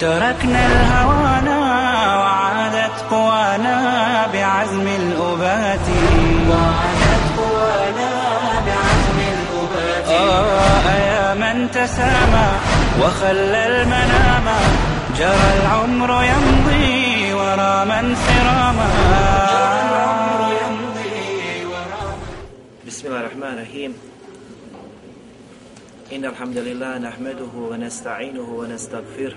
تركنا الهوانا وعادت قوانا بعزم الأبات. وعادت قوانا بعزم الأبات. آه يا من تسامى وخلى المنام. جرى العمر يمضي ورا من سراما. جرى العمر يمضي ورا بسم الله الرحمن الرحيم. إن الحمد لله نحمده ونستعينه ونستغفره.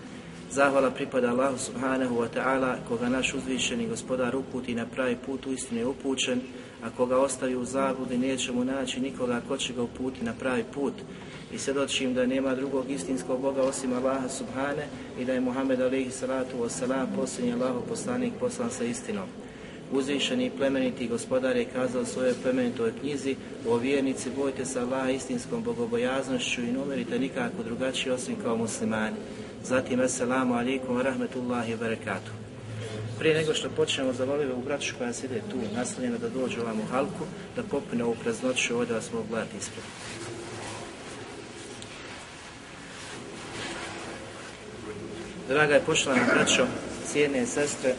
Zahvala pripada Allahu subhanahu wa ta'ala, koga naš uzvišeni gospodar uputi na pravi put, uistinu je upućen, a koga ostavi u zabludi neće mu naći nikoga ko će ga uputi na pravi put. I svjedočim da nema drugog istinskog Boga osim Allaha subhane i da je Muhammed alaihi salatu wasalam posljednji Allahov poslanik poslan sa istinom. Uzvišeni i plemeniti gospodar je kazao svojoj plemenitoj knjizi o vjernici bojte se Allaha istinskom bogobojaznošću i ne umirite nikako drugačije osim kao muslimani. Zatim, assalamu alaikum wa rahmetullahi wa barakatuh. Prije nego što počnemo, zamolio u braću koja sjede tu naslonjena da dođe ovam u halku, da popune ovu praznoću ovdje vas mogu gledati ispred. Draga je poštovana braćo, cijene sestre,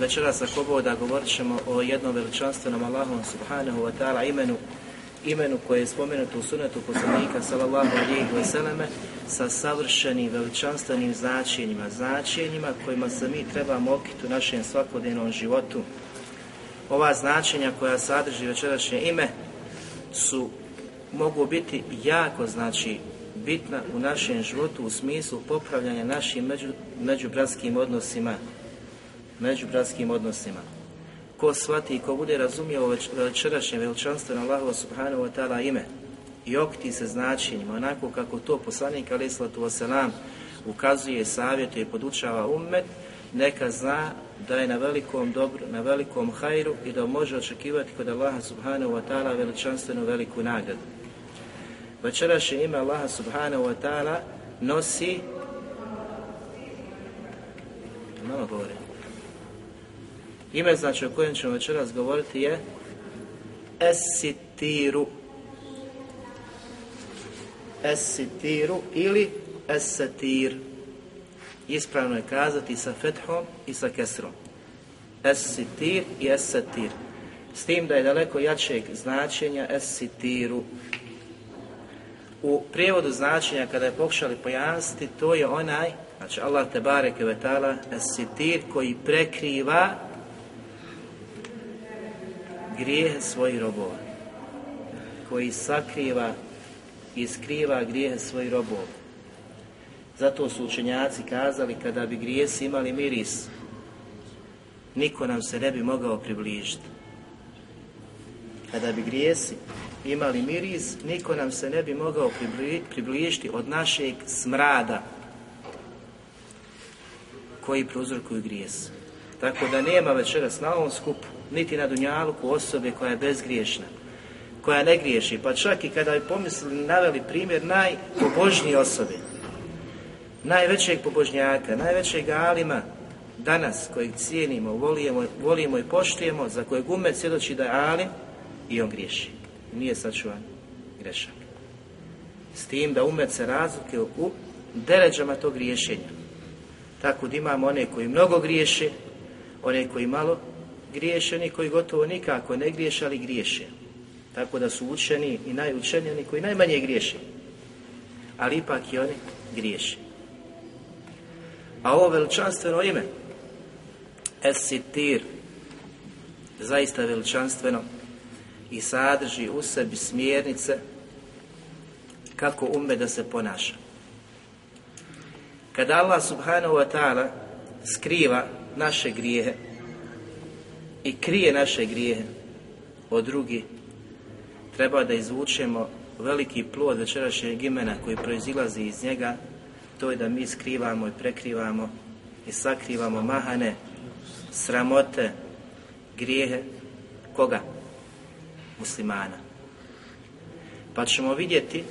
večeras ako Boga govorit ćemo o jednom veličanstvenom Allahom subhanahu wa ta'ala imenu imenu koje je spomenuto u sunetu poslanika sallallahu alejhi ve selleme sa savršenim veličanstvenim značenjima, značenjima kojima se mi trebamo okiti u našem svakodnevnom životu. Ova značenja koja sadrži večerašnje ime su mogu biti jako znači bitna u našem životu u smislu popravljanja našim među, međubratskim odnosima međubratskim odnosima ko shvati i ko bude razumio večerašnje veličanstveno Allahovo subhanahu wa ta'ala ime i okti se značenjima, onako kako to poslanik alaih sallatu wasalam ukazuje, savjetuje podučava ummet, neka zna da je na velikom dobru, na velikom hajru i da može očekivati kod Allaha subhanahu wa ta'ala veličanstvenu veliku nagradu. Večerašnje ime Allaha subhanahu wa ta'ala nosi malo govorim Ime znači o kojem ćemo večeras govoriti je Esitiru. Esitiru ili Esetir. Ispravno je kazati sa fethom i sa kesrom. Esitir i Esetir. S tim da je daleko jačeg značenja Esitiru. U prijevodu značenja kada je pokušali pojasniti, to je onaj, znači Allah te bareke vetala, Esitir koji prekriva grijehe svojih robova, koji sakriva i skriva grijehe svojih robova. Zato su učenjaci kazali kada bi grijesi imali miris, niko nam se ne bi mogao približiti. Kada bi grijesi imali miris, niko nam se ne bi mogao približiti od našeg smrada koji prouzrokuju grijes. Tako da nema večeras na ovom skupu niti na dunjaluku osobe koja je bezgriješna, koja ne griješi, pa čak i kada bi pomislili, naveli primjer najpobožnije osobe, najvećeg pobožnjaka, najvećeg alima danas kojeg cijenimo, volimo, volimo i poštujemo, za kojeg umet svjedoči da je alim i on griješi. Nije sačuvan grešak. S tim da umet se razlike u deređama tog griješenja. Tako da imamo one koji mnogo griješe, one koji malo griješe, oni koji gotovo nikako ne griješe, ali griješe. Tako da su učeni i najučeniji oni koji najmanje griješe. Ali ipak i oni griješe. A ovo veličanstveno ime, Esitir, zaista veličanstveno, i sadrži u sebi smjernice kako ume da se ponaša. Kada Allah subhanahu wa ta'ala skriva naše grijehe i krije naše grijehe od drugih, treba da izvučemo veliki plod večerašnjeg imena koji proizilazi iz njega, to je da mi skrivamo i prekrivamo i sakrivamo mahane, sramote, grijehe, koga? Muslimana. Pa ćemo vidjeti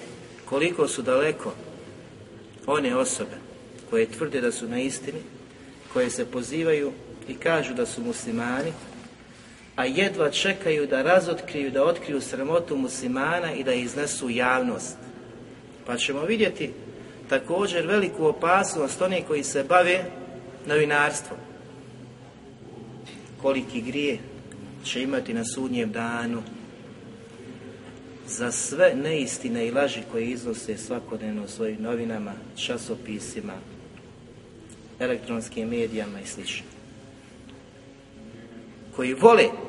koliko su daleko one osobe koje tvrde da su na istini, koje se pozivaju i kažu da su muslimani, a jedva čekaju da razotkriju, da otkriju sramotu muslimana i da iznesu javnost. Pa ćemo vidjeti također veliku opasnost onih koji se bave novinarstvom. Koliki grije će imati na sudnjem danu za sve neistine i laži koje iznose svakodnevno u svojim novinama, časopisima, elektronskim medijama i sl. Koji vole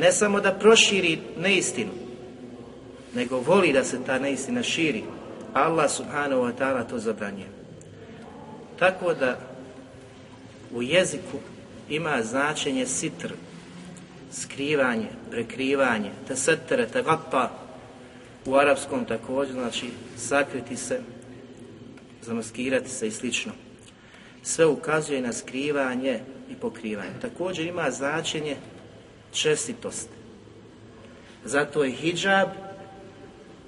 ne samo da proširi neistinu, nego voli da se ta neistina širi. Allah subhanahu wa ta'ala to zabranjuje. Tako da u jeziku ima značenje sitr, skrivanje, prekrivanje, te setere, te gapa, u arapskom također, znači sakriti se, zamaskirati se i slično. Sve ukazuje na skrivanje i pokrivanje. Također ima značenje čestitosti. Zato je hijab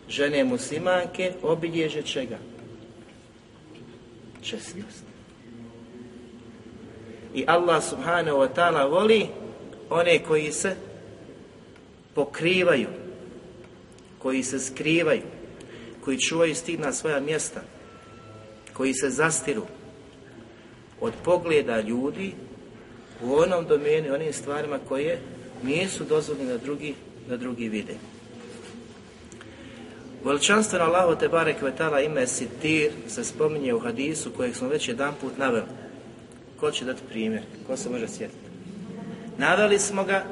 žene muslimanke obilježe čega? Čestitost. I Allah subhanahu wa ta'ala voli one koji se pokrivaju, koji se skrivaju, koji čuvaju stid na svoja mjesta, koji se zastiru od pogleda ljudi u onom domeni, onim stvarima koje nisu dozvoljeni da drugi, da drugi vide. Veličanstveno Allahu te barek vetala ime Sitir se spominje u hadisu kojeg smo već jedan put naveli. Ko će dati primjer? Ko se može sjetiti? Naveli smo ga,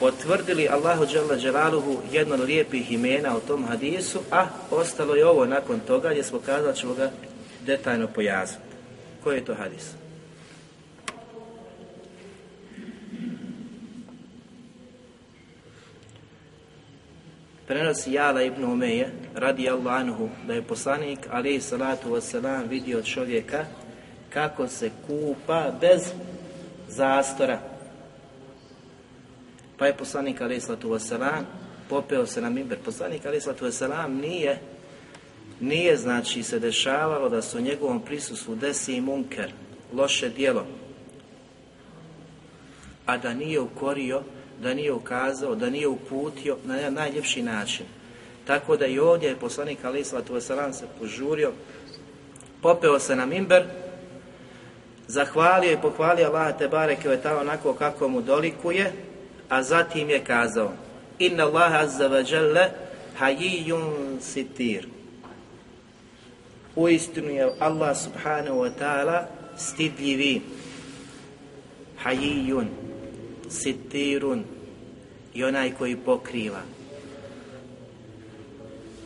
potvrdili Allahu Đalla Đelaluhu jedno od lijepih imena u tom hadisu, a ostalo je ovo nakon toga gdje smo kazali ćemo ga detaljno pojasniti. Koji je to hadis? Prenosi Jala ibn Umeje, radi Allah anhu, da je poslanik, ali salatu wasalam, vidio čovjeka kako se kupa bez zastora. Pa je poslanik, ali salatu wasalam, popeo se na mimber. Poslanik, ali salatu wasalam, nije, nije, znači, se dešavalo da se u njegovom prisustvu desi munker, loše dijelo, a da nije ukorio da nije ukazao, da nije uputio na jedan najljepši način. Tako da i ovdje je poslanik Ali Islatu se požurio, popeo se na mimber, zahvalio i pohvalio Allah te bareke ve onako kako mu dolikuje, a zatim je kazao: Inna Allah azza wa jalla hayyun sitir. Uistinu je Allah subhanahu wa ta'ala stidljivi. Hayyun sitirun i onaj koji pokriva.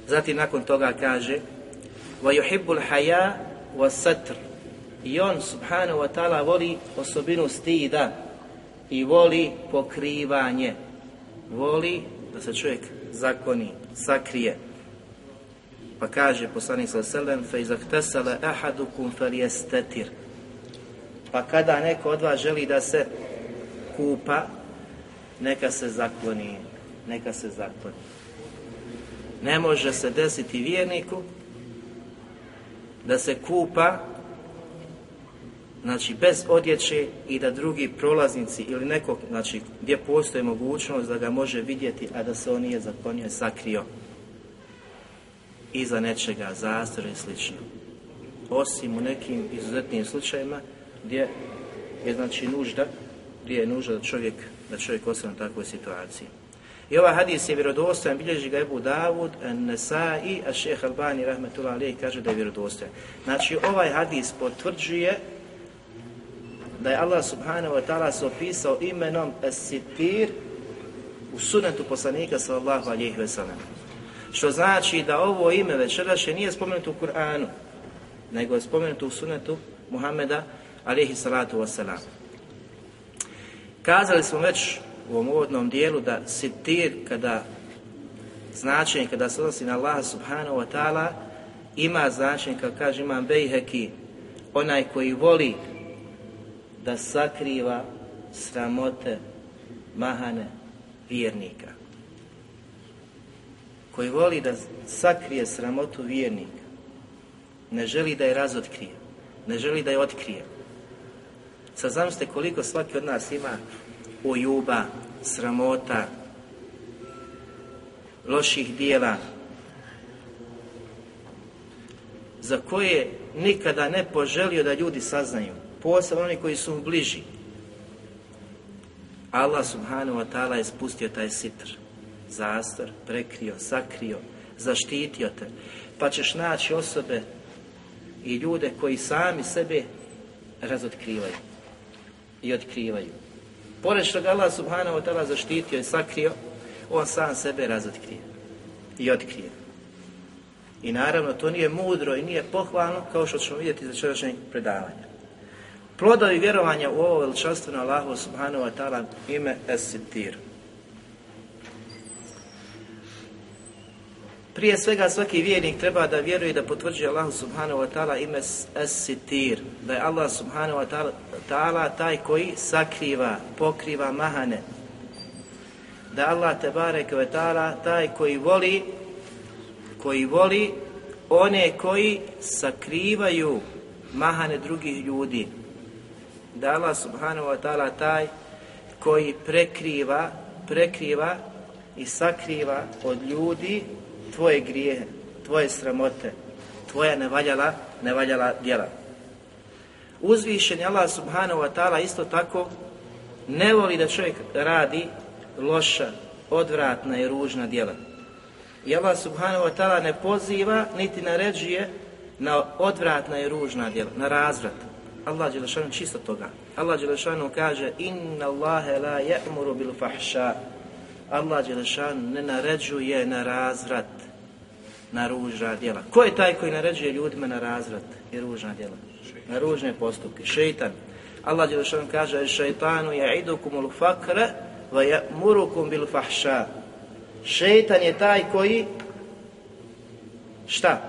Zatim nakon toga kaže haya wa satr. I on subhanahu wa ta'ala voli osobinu stida i voli pokrivanje. Voli da se čovjek zakoni sakrije. Pa kaže poslanik sa selem fa izahtasala ahadukum falyastatir. Pa kada neko od vas želi da se kupa, neka se zakloni, neka se zakloni. Ne može se desiti vjerniku da se kupa znači bez odjeće i da drugi prolaznici ili nekog, znači gdje postoji mogućnost da ga može vidjeti, a da se on nije zaklonio, sakrio iza nečega, zastora i slično. Osim u nekim izuzetnim slučajevima gdje je znači nužda gdje je nužno da čovjek, da čovjek ostane u takvoj situaciji. I ovaj hadis je vjerodostojan, bilježi ga Ebu Davud, Nesai, a šeheh Albani, rahmetullah alijih, kaže da je vjerodostojan. Znači, ovaj hadis potvrđuje da je Allah subhanahu wa ta'ala se opisao imenom As-Sitir, u sunetu poslanika sallallahu alihi wasallam. Što znači da ovo ime večerašnje nije spomenuto u Kur'anu, nego je spomenuto u sunetu Muhammeda alihi salatu wasalam. Kazali smo već u ovom uvodnom dijelu da sitir kada značenje kada se odnosi na Allaha subhanahu wa ta'ala ima značenje, kao kaže imam Bejheki, onaj koji voli da sakriva sramote mahane vjernika. Koji voli da sakrije sramotu vjernika. Ne želi da je razotkrije. Ne želi da je otkrije. Sad zamislite koliko svaki od nas ima ujuba, sramota, loših dijela, za koje nikada ne poželio da ljudi saznaju, posebno oni koji su bliži. Allah subhanahu wa ta'ala je spustio taj sitr, zastor, prekrio, sakrio, zaštitio te. Pa ćeš naći osobe i ljude koji sami sebe razotkrivaju i otkrivaju. Pored što ga Allah subhanahu wa ta'ala zaštitio i sakrio, on sam sebe razotkrije i otkrije. I naravno to nije mudro i nije pohvalno kao što ćemo vidjeti za večerašnjeg predavanja. Plodovi vjerovanja u ovo veličanstveno Allahu subhanahu wa ta'ala ime Es-Sitir. Prije svega svaki vjernik treba da vjeruje da potvrđuje Allahu subhanahu wa ta'ala ime Es-Sitir. Da je Allah subhanahu wa ta'ala taj koji sakriva, pokriva mahane. Da Allah te barek ve ta'ala taj koji voli koji voli one koji sakrivaju mahane drugih ljudi. Da Allah subhanahu wa ta'ala taj koji prekriva, prekriva i sakriva od ljudi tvoje grijehe, tvoje sramote, tvoja nevaljala, nevaljala djela. Uzvišen Allah subhanahu wa ta'ala isto tako ne voli da čovjek radi loša, odvratna i ružna djela. I Allah subhanahu wa ta'ala ne poziva niti naređuje na odvratna i ružna djela, na razvrat. Allah Đelešanu čisto toga. Allah Đelešanu kaže Inna Allahe la je'muru bil fahša. Allah Đelešanu ne naređuje na razvrat, na ružna djela. Ko je taj koji naređuje ljudima na razvrat i ružna djela? Na ružne postupke. Šeitan. Allah Đelešanu kaže Šeitanu ja'idukumul fakre va je'murukum bil fahša. Šeitan je taj koji šta?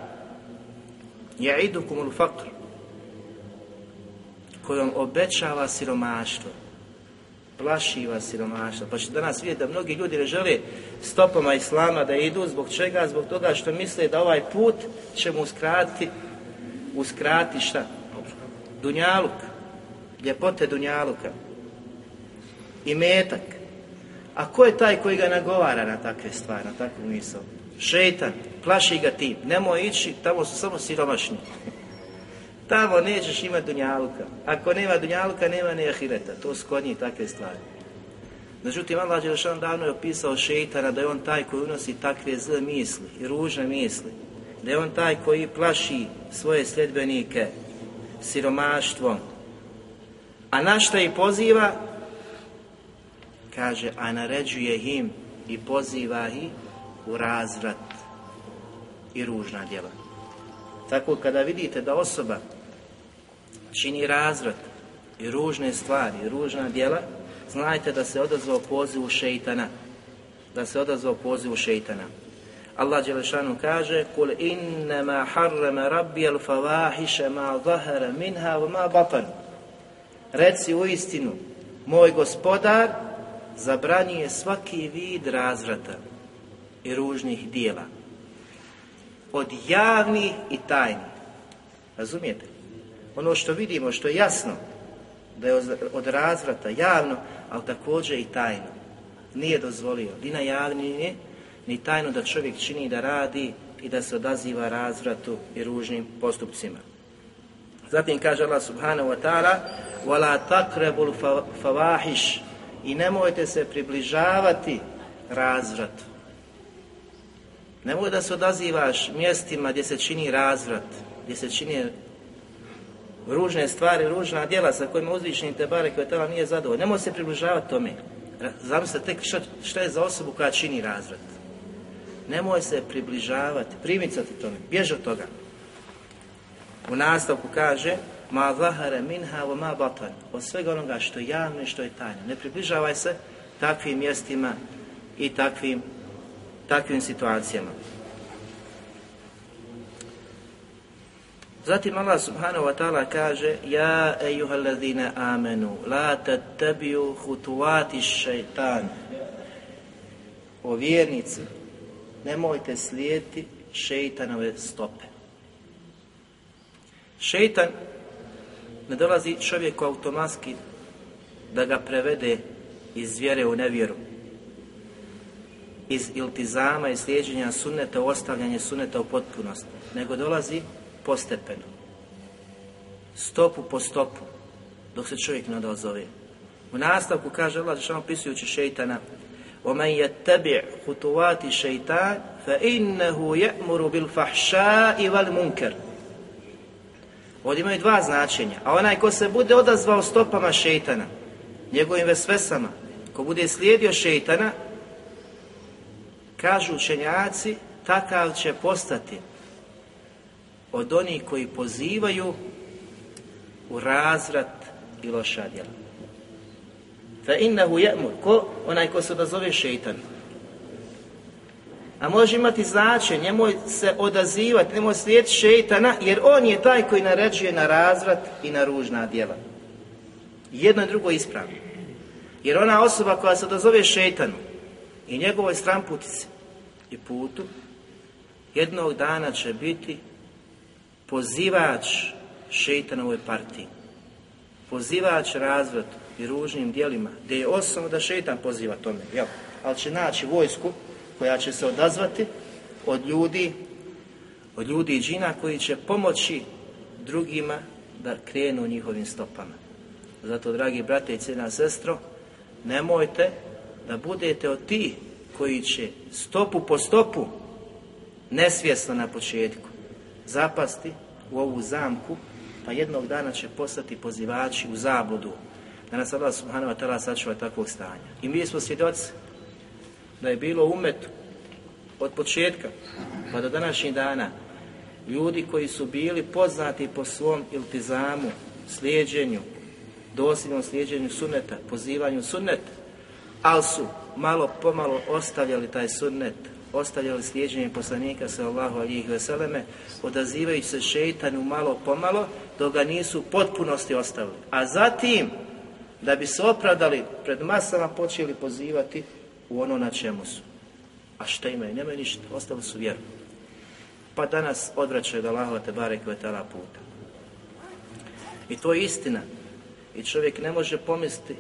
Ja'idukum ul faqr koji vam obećava siromaštvo plaši vas siromaštvo pa ćete danas vidjeti da mnogi ljudi ne žele stopama Islama da idu zbog čega? Zbog toga što misle da ovaj put će mu uskratiti uskrati šta? Dunjaluk ljepote Dunjaluka i metak a ko je taj koji ga nagovara na takve stvari, na takvu misao? Šeitan, plaši ga tim, nemoj ići, tamo su samo siromašni. Tamo nećeš imati dunjaluka. Ako nema dunjaluka, nema ni ahireta. To njih takve stvari. Međutim, Allah Đelešan davno je opisao šeitana da je on taj koji unosi takve zle misli i ružne misli. Da je on taj koji plaši svoje sljedbenike siromaštvom. A na šta ih poziva? kaže, a naređuje im i poziva ih u razvrat i ružna djela. Tako kada vidite da osoba čini razvrat i ružne stvari, i ružna djela, znajte da se odazvao pozivu šeitana. Da se odazvao pozivu šeitana. Allah Đelešanu kaže Kul innama harrama rabbi al fawahisha ma zahara minha wa ma batan. Reci u istinu, moj gospodar zabranjuje svaki vid razvrata i ružnih dijela. Od javnih i tajnih. Razumijete? Ono što vidimo, što je jasno, da je od razvrata javno, ali također i tajno. Nije dozvolio ni na javni, ni tajno da čovjek čini da radi i da se odaziva razvratu i ružnim postupcima. Zatim kaže Allah subhanahu wa ta'ala وَلَا تَقْرَبُ الْفَوَاحِشِ i nemojte se približavati razvratu. Nemoj da se odazivaš mjestima gdje se čini razvrat, gdje se čini ružne stvari, ružna djela sa kojima uzvišeni te bare koje tela nije zadovoljno. Nemoj se približavati tome. Zamislite tek šta, šta je za osobu koja čini razvrat. Nemoj se približavati, primicati tome, bježi od toga. U nastavku kaže ma zahara minha wa ma batan. Od svega onoga što je javno i što je tajno. Ne približavaj se takvim mjestima i takvim, takvim situacijama. Zatim Allah subhanahu wa ta'ala kaže Ja ejuhallazina amenu la tattabiju hutuvati šeitan. O vjernici nemojte slijediti šeitanove stope. Šeitan ne dolazi čovjeku automatski da ga prevede iz vjere u nevjeru, iz iltizama i slijeđenja suneta u ostavljanje suneta u potpunosti, nego dolazi postepeno, stopu po stopu, dok se čovjek ne odazove. U nastavku kaže Allah, što opisujući šeitana, ومن يتبع خطوات الشيطان فإنه يأمر بالفحشاء والمنكر Ovdje imaju dva značenja. A onaj ko se bude odazvao stopama šeitana, njegovim vesvesama, ko bude slijedio šeitana, kažu učenjaci, takav će postati od onih koji pozivaju u razvrat i loša djela. Fa innahu ya'mur, ko? Onaj ko se odazove šeitan. A može imati značaj, nemoj se odazivati, nemoj slijediti šeitana, jer on je taj koji naređuje na razvrat i na ružna djela. Jedno i drugo ispravno. Jer ona osoba koja se odazove šeitanu i njegovoj stramputici i putu, jednog dana će biti pozivač šeitanove partiji. Pozivač razvratu i ružnim dijelima, gdje je osnovno da šeitan poziva tome, jel? ali će naći vojsku koja će se odazvati od ljudi, od ljudi i džina koji će pomoći drugima da krenu njihovim stopama. Zato, dragi brate i cijena sestro, nemojte da budete od ti koji će stopu po stopu, nesvjesno na početku, zapasti u ovu zamku, pa jednog dana će postati pozivači u zabudu. Da nas Allah subhanahu wa ta'ala sačuva takvog stanja. I mi smo svjedoci da je bilo umet od početka pa do današnjih dana ljudi koji su bili poznati po svom iltizamu, slijedženju, dosljednom slijedženju sunneta, pozivanju sunneta, ali su malo pomalo ostavljali taj sunnet, ostavljali slijedženje poslanika sallahu alijih veseleme, odazivajući se šeitanu malo pomalo, dok ga nisu u potpunosti ostavili. A zatim, da bi se opravdali pred masama, počeli pozivati u ono na čemu su. A šta imaju? Nemaju ništa, ostali su vjeru. Pa danas odvraćaju da Allahova te barek vetala puta. I to je istina. I čovjek ne može pomisliti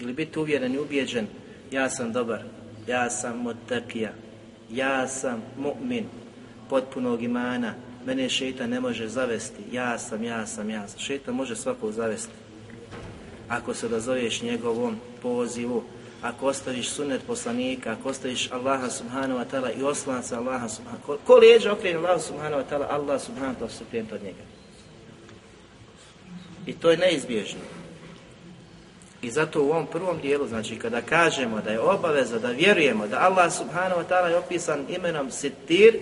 ili biti uvjeren i ubijeđen ja sam dobar, ja sam mutakija, ja sam mu'min potpunog imana, mene šeta ne može zavesti, ja sam, ja sam, ja sam. Šeta može svakog zavesti. Ako se odazoveš njegovom pozivu, ako ostaviš sunet poslanika, ako ostaviš Allaha subhanahu wa ta'ala i oslanca Allaha subhanahu ta'ala, ko lijeđa okrene Allaha subhanahu wa ta'ala, Allah subhanahu wa ta'ala su od njega. I to je neizbježno. I zato u ovom prvom dijelu, znači kada kažemo da je obaveza da vjerujemo da Allah subhanahu wa ta'ala je opisan imenom Sitir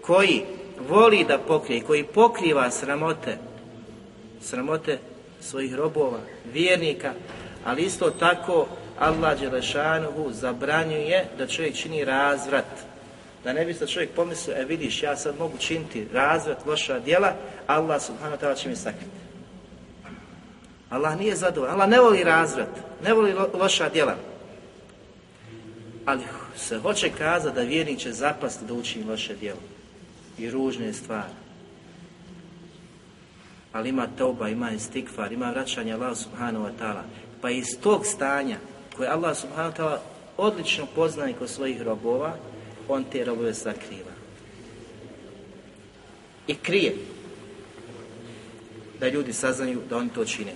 koji voli da pokrije, koji pokriva sramote, sramote svojih robova, vjernika, ali isto tako Allah Đelešanuhu zabranjuje da čovjek čini razvrat. Da ne bi se čovjek pomislio, e vidiš, ja sad mogu činiti razvrat, loša djela, Allah subhanahu wa ta'ala će mi sakriti. Allah nije zadovoljan, Allah ne voli razvrat, ne voli lo, loša djela. Ali se hoće kazati da vjernik će zapasti da učini loše djelo i ružne stvari. Ali ima toba, ima istikfar, ima vraćanje Allah subhanahu wa ta'ala. Pa iz tog stanja koje Allah subhanahu wa ta'ala odlično poznaje kod svojih robova, on te robove sakriva. I krije da ljudi saznaju da oni to čine.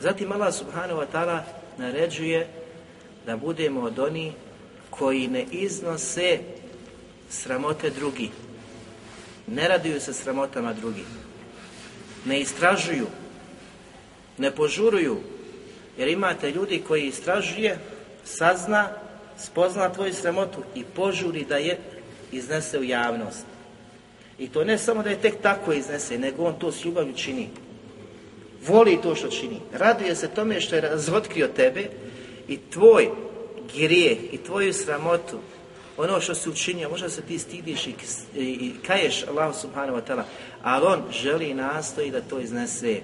Zatim Allah subhanahu wa ta'ala naređuje da budemo od onih koji ne iznose sramote drugi. Ne raduju se sramotama drugih. ne istražuju, ne požuruju, jer imate ljudi koji istražuje, sazna, spozna tvoju sramotu i požuri da je iznese u javnost. I to ne samo da je tek tako iznese, nego on to s ljubavlju čini. Voli to što čini. Raduje se tome što je razotkrio tebe i tvoj grijeh i tvoju sramotu, ono što si učinio, možda se ti stidiš i, i kaješ Allah subhanahu wa ta'ala, ali on želi i nastoji da to iznese,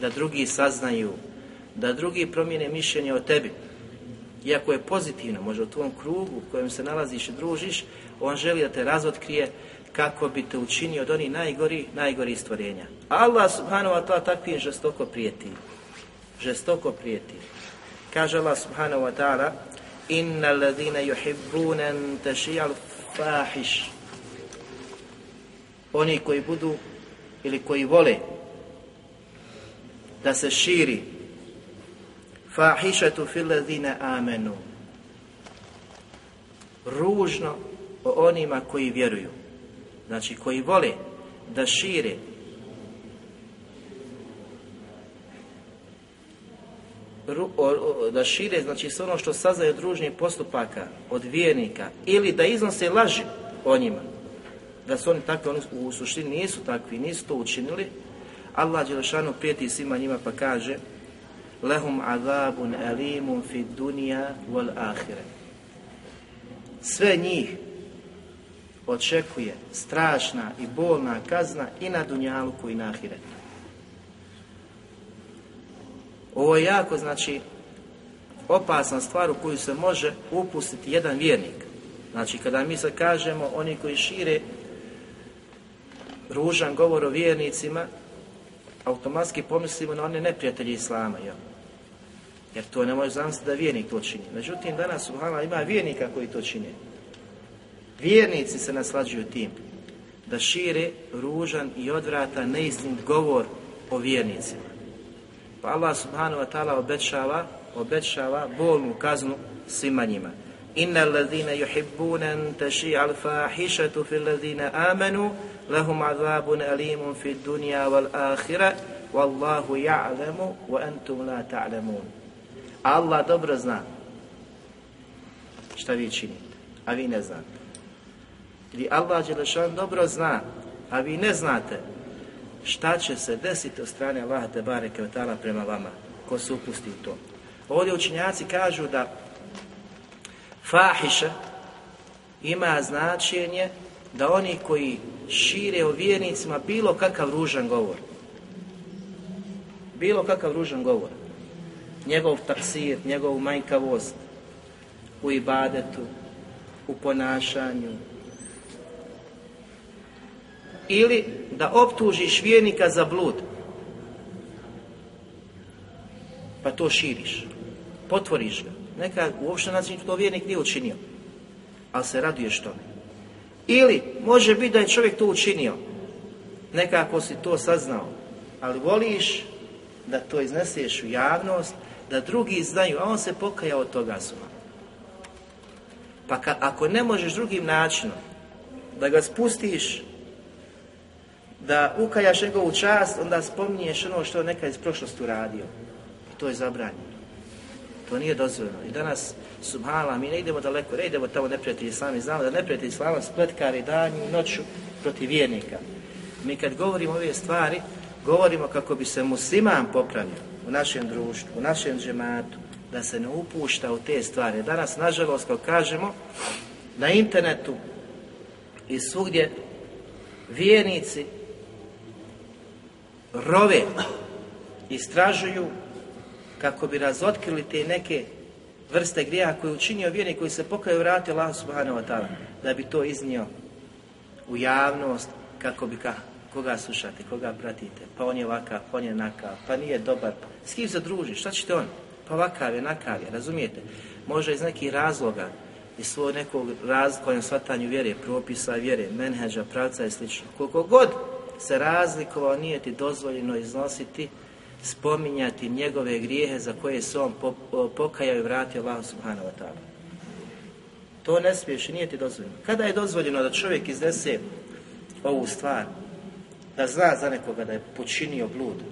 da drugi saznaju, da drugi promijene mišljenje o tebi. Iako je pozitivno, možda u tvom krugu u kojem se nalaziš i družiš, on želi da te razotkrije kako bi te učinio od onih najgori, najgori stvorenja. Allah subhanahu wa ta'ala takvim žestoko prijeti. Žestoko prijeti. Kaže Allah subhanahu wa ta'ala Inna alladhina yuhibbuna an fahish Oni koji budu ili koji vole da se širi fahishatu fil ladhina amenu ružno o onima koji vjeruju znači koji vole da šire da šire, znači sve ono što saznaje od ružnih postupaka, od vjernika, ili da iznose laži o njima, da su oni takvi, oni u suštini nisu takvi, nisu to učinili, Allah Đelešanu prijeti svima njima pa kaže Lehum azabun alimun fi dunija wal ahire. Sve njih očekuje strašna i bolna kazna i na dunjaluku i na ahiretu. Ovo je jako, znači, opasna stvar u koju se može upustiti jedan vjernik. Znači, kada mi se kažemo, oni koji šire ružan govor o vjernicima, automatski pomislimo na one neprijatelji Islama, jel? Jer to ne može zamisliti da vjernik to čini. Međutim, danas u ima vjernika koji to čine. Vjernici se naslađuju tim da šire ružan i odvrata neistin govor o vjernicima. Pa Allah subhanahu wa ta'ala obećava, obećava bolnu kaznu svima njima. Inna alladhina yuhibbuna an tashi'a al-fahishatu fil ladhina amanu lahum azabun alimun fid dunya wal akhirah wallahu ya'lamu wa antum la ta'lamun. Allah dobro zna šta vi činite, a vi ne znate. Ili Allah Đelešan dobro zna, a vi ne znate šta će se desiti od strane Allaha te bareke prema vama, ko se upusti u to. Ovdje učinjaci kažu da fahiša ima značenje da oni koji šire o vjernicima bilo kakav ružan govor. Bilo kakav ružan govor. Njegov taksir, njegovu manjkavost u ibadetu, u ponašanju, ili da optužiš vjernika za blud. Pa to širiš. Potvoriš ga. Neka uopšte način to vjernik nije učinio. Ali se raduješ tome. Ili može biti da je čovjek to učinio. Nekako si to saznao. Ali voliš da to izneseš u javnost, da drugi znaju, a on se pokaja od toga suma. Pa ako ne možeš drugim načinom da ga spustiš da ukajaš njegovu čast, onda spominješ ono što je nekad iz prošlosti uradio. I to je zabranjeno. To nije dozvoljeno. I danas, subhala, mi ne idemo daleko, ne idemo tamo neprijatelji sami, znamo da neprijatelji islama spletkari danju i noću protiv vjernika. Mi kad govorimo ove stvari, govorimo kako bi se musliman popravio u našem društvu, u našem džematu, da se ne upušta u te stvari. Danas, nažalost, kao kažemo, na internetu i svugdje vjernici rove, istražuju kako bi razotkrili te neke vrste grijeha koje je učinio vjernik koji se pokaju vratio Allah subhanahu wa ta'ala da bi to iznio u javnost kako bi ka, koga slušate, koga pratite, pa on je ovakav, pa on je nakav, pa nije dobar, s kim se druži, šta ćete on? Pa ovakav je, nakav je, razumijete? Može iz nekih razloga, iz svog nekog razlika shvatanju vjere, propisa vjere, menheđa, pravca i slično. Koliko god se razlikovao, nije ti dozvoljeno iznositi, spominjati njegove grijehe za koje se on pokajao i vratio Allah subhanahu wa ta'ala. To ne smiješ i nije ti dozvoljeno. Kada je dozvoljeno da čovjek iznese ovu stvar da zna za nekoga da je počinio blud.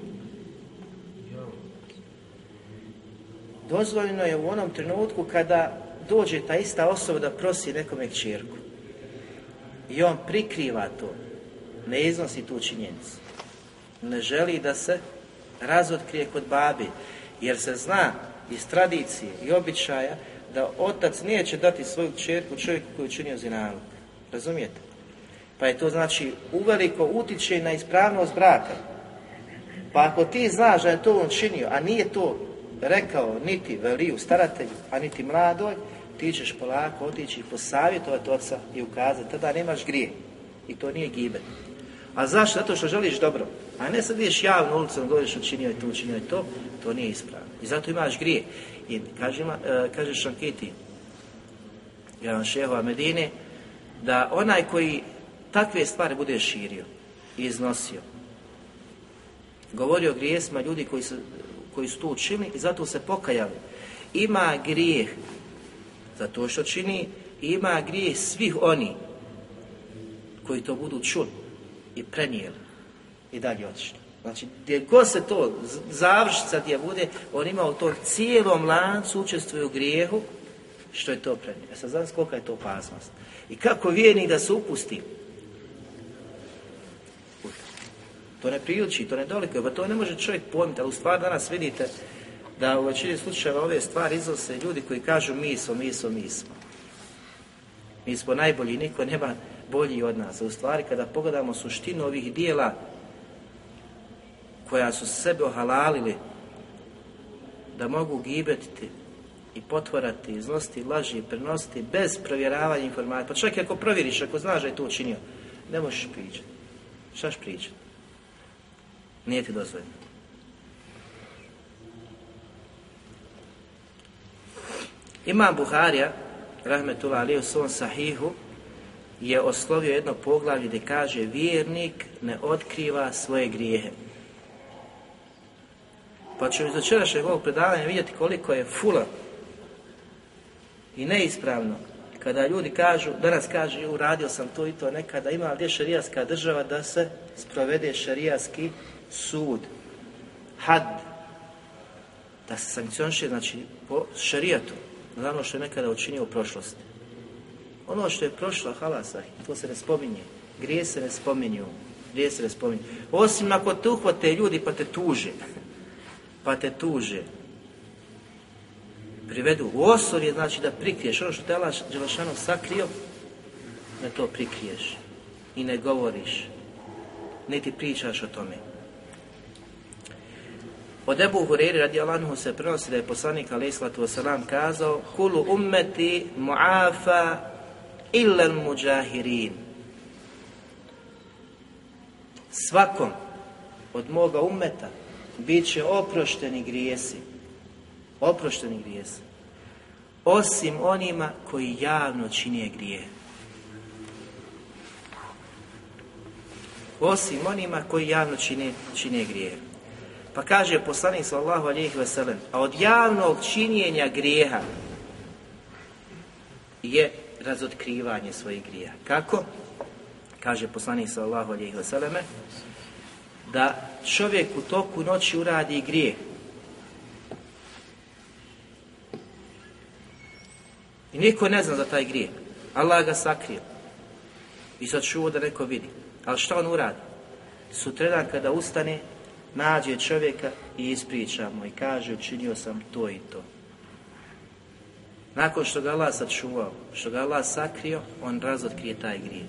Dozvoljeno je u onom trenutku kada dođe ta ista osoba da prosi nekome kćerku. I on prikriva to, ne iznosi tu činjenicu. Ne želi da se razotkrije kod babi, jer se zna iz tradicije i običaja da otac neće dati svoju čerku čovjeku koji je činio zinalog. Razumijete? Pa je to znači uveliko utiče na ispravnost braka. Pa ako ti znaš da je to on činio, a nije to rekao niti veliju staratelju, a niti mladoj, ti ćeš polako otići i posavjetovati oca i ukazati, tada nemaš grije. I to nije gibe. A zašto? Zato što želiš dobro. A ne sad ideš javno ulicom, dođeš učinio je to, učinio je to, to nije ispravno. I zato imaš grije. I kaže, kaže Šankiti, jedan šehova Medine, da onaj koji takve stvari bude širio i iznosio, govorio o grijesima ljudi koji su, koji su to učinili i zato se pokajali. Ima grijeh zato što čini, ima grijeh svih oni koji to budu čuli i prenijeli i dalje otišli. Znači, gdje god se to završica gdje bude, on ima u tom cijelom lancu učestvuje u grijehu, što je to prenio. Ja sad znam kolika je to opasnost. I kako vjernik da se upusti To ne priliči, to ne dolikuje, pa to ne može čovjek pojmiti, ali u stvari danas vidite da u većini slučajeva ove stvari iznose ljudi koji kažu mi smo, mi smo, mi smo. Mi smo najbolji, niko nema bolji od nas. U stvari kada pogledamo suštinu ovih dijela koja su sebe ohalalili da mogu gibetiti i potvarati, iznositi, laži, prenositi bez provjeravanja informacija. Pa čak i ako provjeriš, ako znaš da je to učinio, ne možeš pričati. Štaš pričati? Nije ti dozvoljeno. Imam Buharija, rahmetullah ali u svom sahihu, je oslovio jedno poglavlje gdje kaže vjernik ne otkriva svoje grijehe. Pa ćemo iz večerašnjeg ovog predavanja vidjeti koliko je fula i neispravno kada ljudi kažu, danas kaže uradio sam to i to nekada, ima gdje šarijaska država da se sprovede šarijaski sud, had, da se sankcioniše, znači, po šarijatu, ono što je nekada učinio u prošlosti. Ono što je prošlo, halasa, to se ne spominje. Grije se ne spominju. Grije se ne spominju. Osim ako te uhvate ljudi pa te tuže. Pa te tuže. Privedu u osor je znači da prikriješ. Ono što te Đelešanu sakrio, da to prikriješ. I ne govoriš. Niti pričaš o tome. Od Ebu Hureri radi Allahanhu se prenosi da je poslanik alaih sallatu wasalam kazao Kulu ummeti mu'afa illa muđahirin. Svakom od moga ummeta bit će oprošteni grijesi. Oprošteni grijesi. Osim onima koji javno činije grije. Osim onima koji javno čine, čine grije. Pa kaže poslanik sallallahu alejhi ve sellem, a od javnog činjenja grijeha je razotkrivanje svojih grijeha. Kako? Kaže poslanik sallallahu alejhi ve selleme da čovjek u toku noći uradi grijeh. I niko ne zna za taj grijeh. Allah ga sakrio. I sad čuo da neko vidi. Ali što on uradi? Sutredan kada ustane, nađe čovjeka i ispriča mu i kaže učinio sam to i to. Nakon što ga Allah sačuvao, što ga Allah sakrio, on razotkrije taj grije.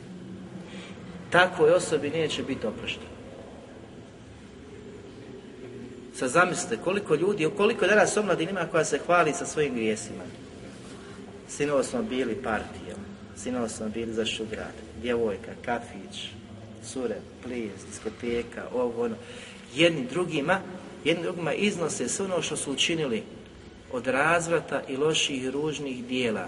Takvoj osobi neće biti oprošten. Sad zamislite koliko ljudi, koliko danas omladin ima koja se hvali sa svojim grijesima. Sinovo smo bili partijom, sinovo smo bili za šugrad, djevojka, kafić, cure, plijest, diskoteka, ovo, ono jednim drugima, jednim drugima iznose sve ono što su učinili od razvrata i loših ružnih dijela.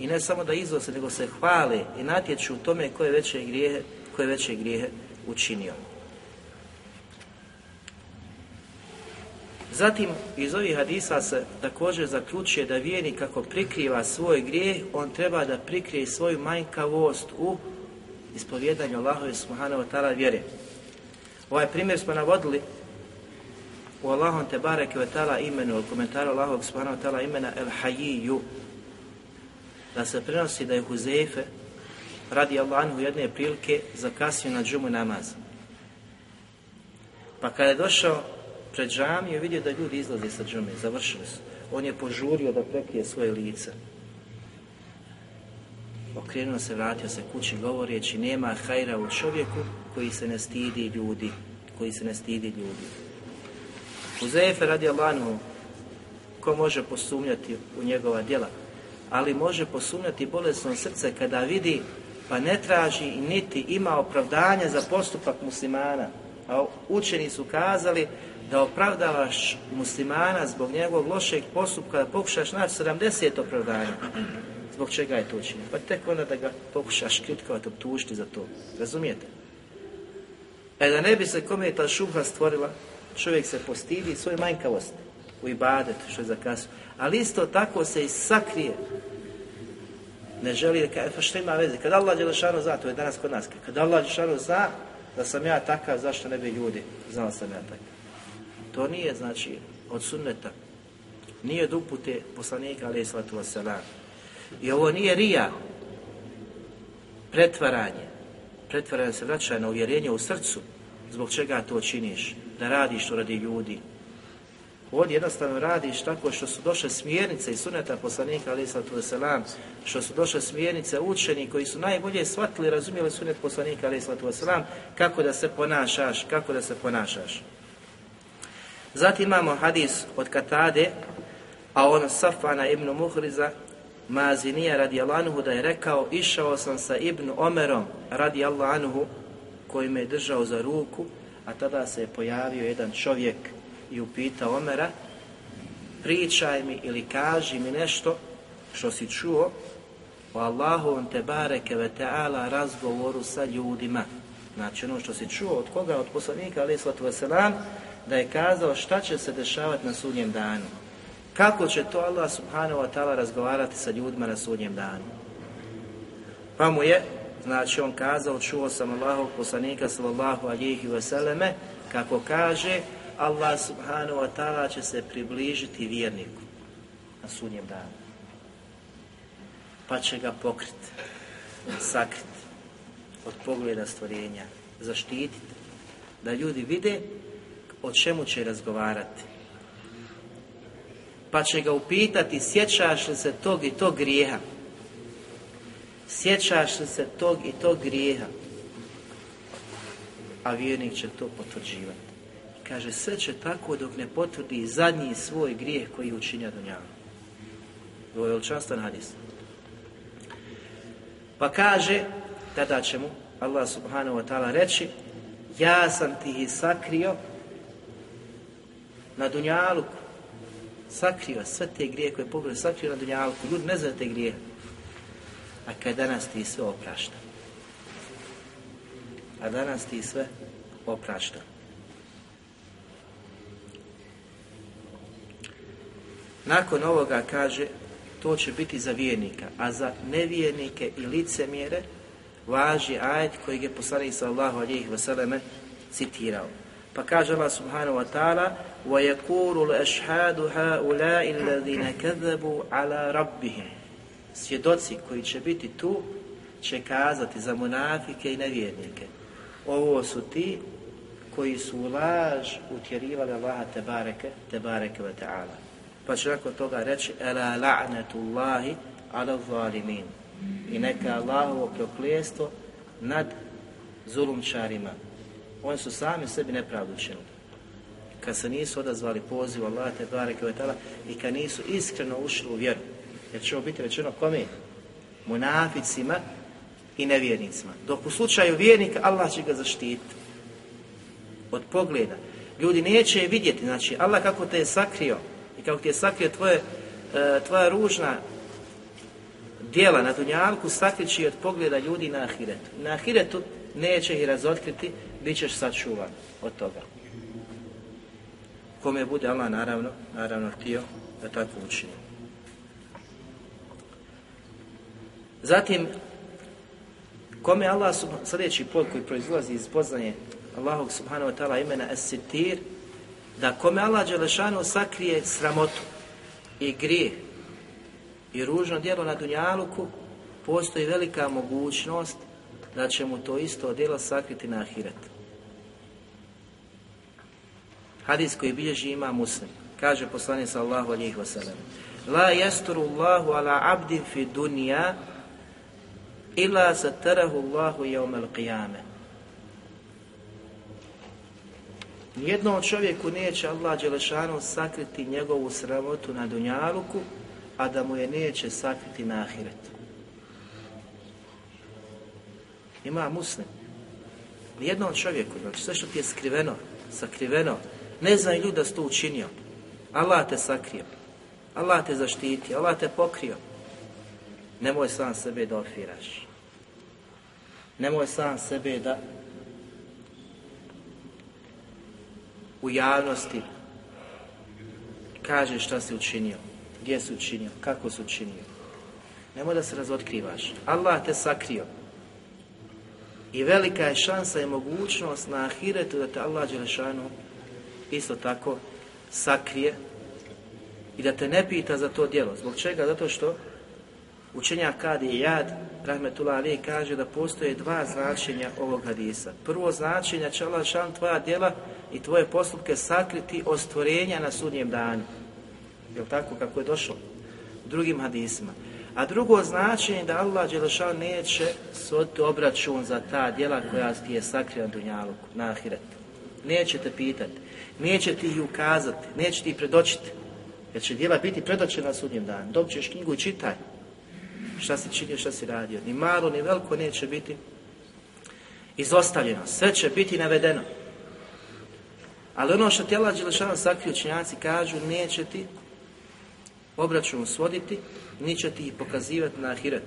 I ne samo da iznose, nego se hvale i natječu u tome koje veće grijehe, koje veće grijehe učinio. Zatim, iz ovih hadisa se također zaključuje da vjernik kako prikriva svoj grijeh, on treba da prikrije svoju manjkavost u ispovjedanju Allahove subhanahu wa ta'ala vjere. Ovaj primjer smo navodili u Allahom te bareke ve tala imenu, u komentaru Allahovog subhanahu wa ta'ala imena El Hayiju, da se prenosi da je Huzefe radi Allah anhu jedne prilike zakasnio na džumu namaz. Pa kada je došao pred džamiju vidio da ljudi izlaze sa džume, završili su. On je požurio da prekrije svoje lice. Okrenuo se, vratio se kući govoreći nema hajra u čovjeku koji se ne stidi ljudi, koji se ne stidi ljudi. Uzefe radi Allahu, ko može posumnjati u njegova djela, ali može posumnjati bolesno srce kada vidi pa ne traži niti ima opravdanja za postupak muslimana. A učeni su kazali da opravdavaš muslimana zbog njegovog lošeg postupka, da pokušaš naći 70 opravdanja. Zbog čega je to učinio? Pa tek onda da ga pokušaš kritikovati, optužiti za to. Razumijete? E da ne bi se kome ta šubha stvorila, čovjek se postidi svoje manjkavosti u ibadet, što je zakasno. Ali isto tako se i sakrije. Ne želi da kaže, pa što ima veze? Kad Allah Đelešanu zna, to je danas kod nas, kad Allah Đelešanu zna da sam ja takav, zašto ne bi ljudi znali sam ja takav? To nije, znači, od sunneta. Nije od upute poslanika, ali islatu wasalam. I ovo nije rija, pretvaranje. Pretvaranje se vraća na uvjerenje u srcu, zbog čega to činiš, da radiš radi ljudi. Ovdje jednostavno radiš tako što su došle smjernice i suneta poslanika ali sallatu što su došle smjernice učeni koji su najbolje shvatili i razumjeli sunet poslanika ali sallatu kako da se ponašaš, kako da se ponašaš. Zatim imamo hadis od Katade, a on Safana ibn Muhriza, Mazinija radi Allahanhu da je rekao išao sam sa Ibn Omerom radi Allahanhu koji me je držao za ruku, a tada se je pojavio jedan čovjek i upitao Omera pričaj mi ili kaži mi nešto što si čuo o Allahovom te bareke ve ta'ala razgovoru sa ljudima. Znači ono što si čuo od koga? Od poslanika alaih sallatu da je kazao šta će se dešavati na sudnjem danu. Kako će to Allah subhanahu wa ta'ala razgovarati sa ljudima na sudnjem danu? Pa mu je, znači on kazao, čuo sam Allahov poslanika sallallahu alihi wasalame, kako kaže, Allah subhanahu wa ta'ala će se približiti vjerniku na sudnjem danu. Pa će ga pokriti, sakriti od pogleda stvorenja, zaštititi, da ljudi vide o čemu će razgovarati. Pa će ga upitati, sjećaš li se tog i tog grijeha? Sjećaš li se tog i tog grijeha? A vjernik će to potvrđivati. Kaže, sve će tako dok ne potvrdi zadnji svoj grijeh koji je učinja dunjavu. Ovo je veličanstan hadis. Pa kaže, tada će mu Allah subhanahu wa ta'ala reći, ja sam ti ih sakrio na dunjaluku. Sakrio sve te grije koje pogled, sakrio na dunjaluku. Ljudi ne znaju te grije A kad danas ti sve oprašta. A danas ti sve oprašta. Nakon ovoga kaže, to će biti za vjernika, a za nevjernike i licemjere važi ajet koji je poslanik sallahu alihi vseleme citirao. Pa kaže Allah subhanahu wa ta'ala وَيَكُولُ الْأَشْهَادُ هَؤُلَاءِ الَّذِينَ كَذَّبُوا عَلَى رَبِّهِمْ Svjedoci koji će biti tu će kazati za munafike i nevjernike. Ovo su ti koji su u laž utjerivali Allaha te bareke, te bareke wa ta'ala. Pa će nakon toga reći Ela la'natullahi ala zalimin. I neka Allahovo proklijestvo nad zulumčarima. Oni su sami sebi nepravdu učinili. Kad se nisu odazvali pozivu Allah te bareke ve ta'ala i kad nisu iskreno ušli u vjeru. Jer će ovo biti rečeno kome? Munaficima i nevjernicima. Dok u slučaju vjernika Allah će ga zaštititi od pogleda. Ljudi neće je vidjeti, znači Allah kako te je sakrio i kako ti je sakrio tvoje, e, tvoja ružna dijela na dunjalku, sakrići od pogleda ljudi na ahiretu. Na ahiretu neće ih razotkriti, bit ćeš sačuvan od toga. Kome bude Allah naravno, naravno htio da tako učini. Zatim, kome Allah, sljedeći plod koji proizlazi iz poznanje Allahog subhanahu wa ta'ala imena Es-Sitir, da kome Allah Đelešanu sakrije sramotu i grije i ružno djelo na Dunjaluku, postoji velika mogućnost da će mu to isto djelo sakriti na Ahiret. Hadis koji bilježi ima muslim. Kaže poslanik sallahu alihi wasallam. La yasturu Allahu ala abdin fi dunja ila satarahu Allahu jevme al-qiyame. Nijednom čovjeku neće Allah Đelešanu sakriti njegovu sramotu na Dunjaluku, a da mu je neće sakriti na Ahiretu. Ima muslim. Nijednom čovjeku, znači sve što ti je skriveno, sakriveno, ne znaju ljudi da si to učinio. Allah te sakrio. Allah te zaštitio. Allah te pokrio. Nemoj sam sebe da ofiraš. Nemoj sam sebe da u javnosti kažeš šta si učinio, gdje si učinio, kako si učinio. Nemoj da se razotkrivaš. Allah te sakrio. I velika je šansa i mogućnost na ahiretu da te Allah Đelešanu isto tako sakrije i da te ne pita za to djelo. Zbog čega? Zato što učenjak Kadi Jad, Rahmetullah Ali, kaže da postoje dva značenja ovog hadisa. Prvo značenja će Allah tvoja djela i tvoje postupke sakriti od stvorenja na sudnjem danu. Je tako kako je došlo? Drugim hadisima. A drugo značenje da Allah Đelešan neće svoti obračun za ta djela koja ti je sakrio na Dunjaluku, na Ahiretu. Neće te pitati, neće ti ih ukazati, neće ti predočiti. Jer će djela biti predočena na sudnjem danu. Dobit ćeš knjigu i čitaj. Šta si činio, šta si radio. Ni malo, ni veliko neće biti izostavljeno. Sve će biti navedeno. Ali ono što tijela Đelešana sakriju učenjaci kažu neće ti obračun svoditi, neće ti ih pokazivati na ahiret.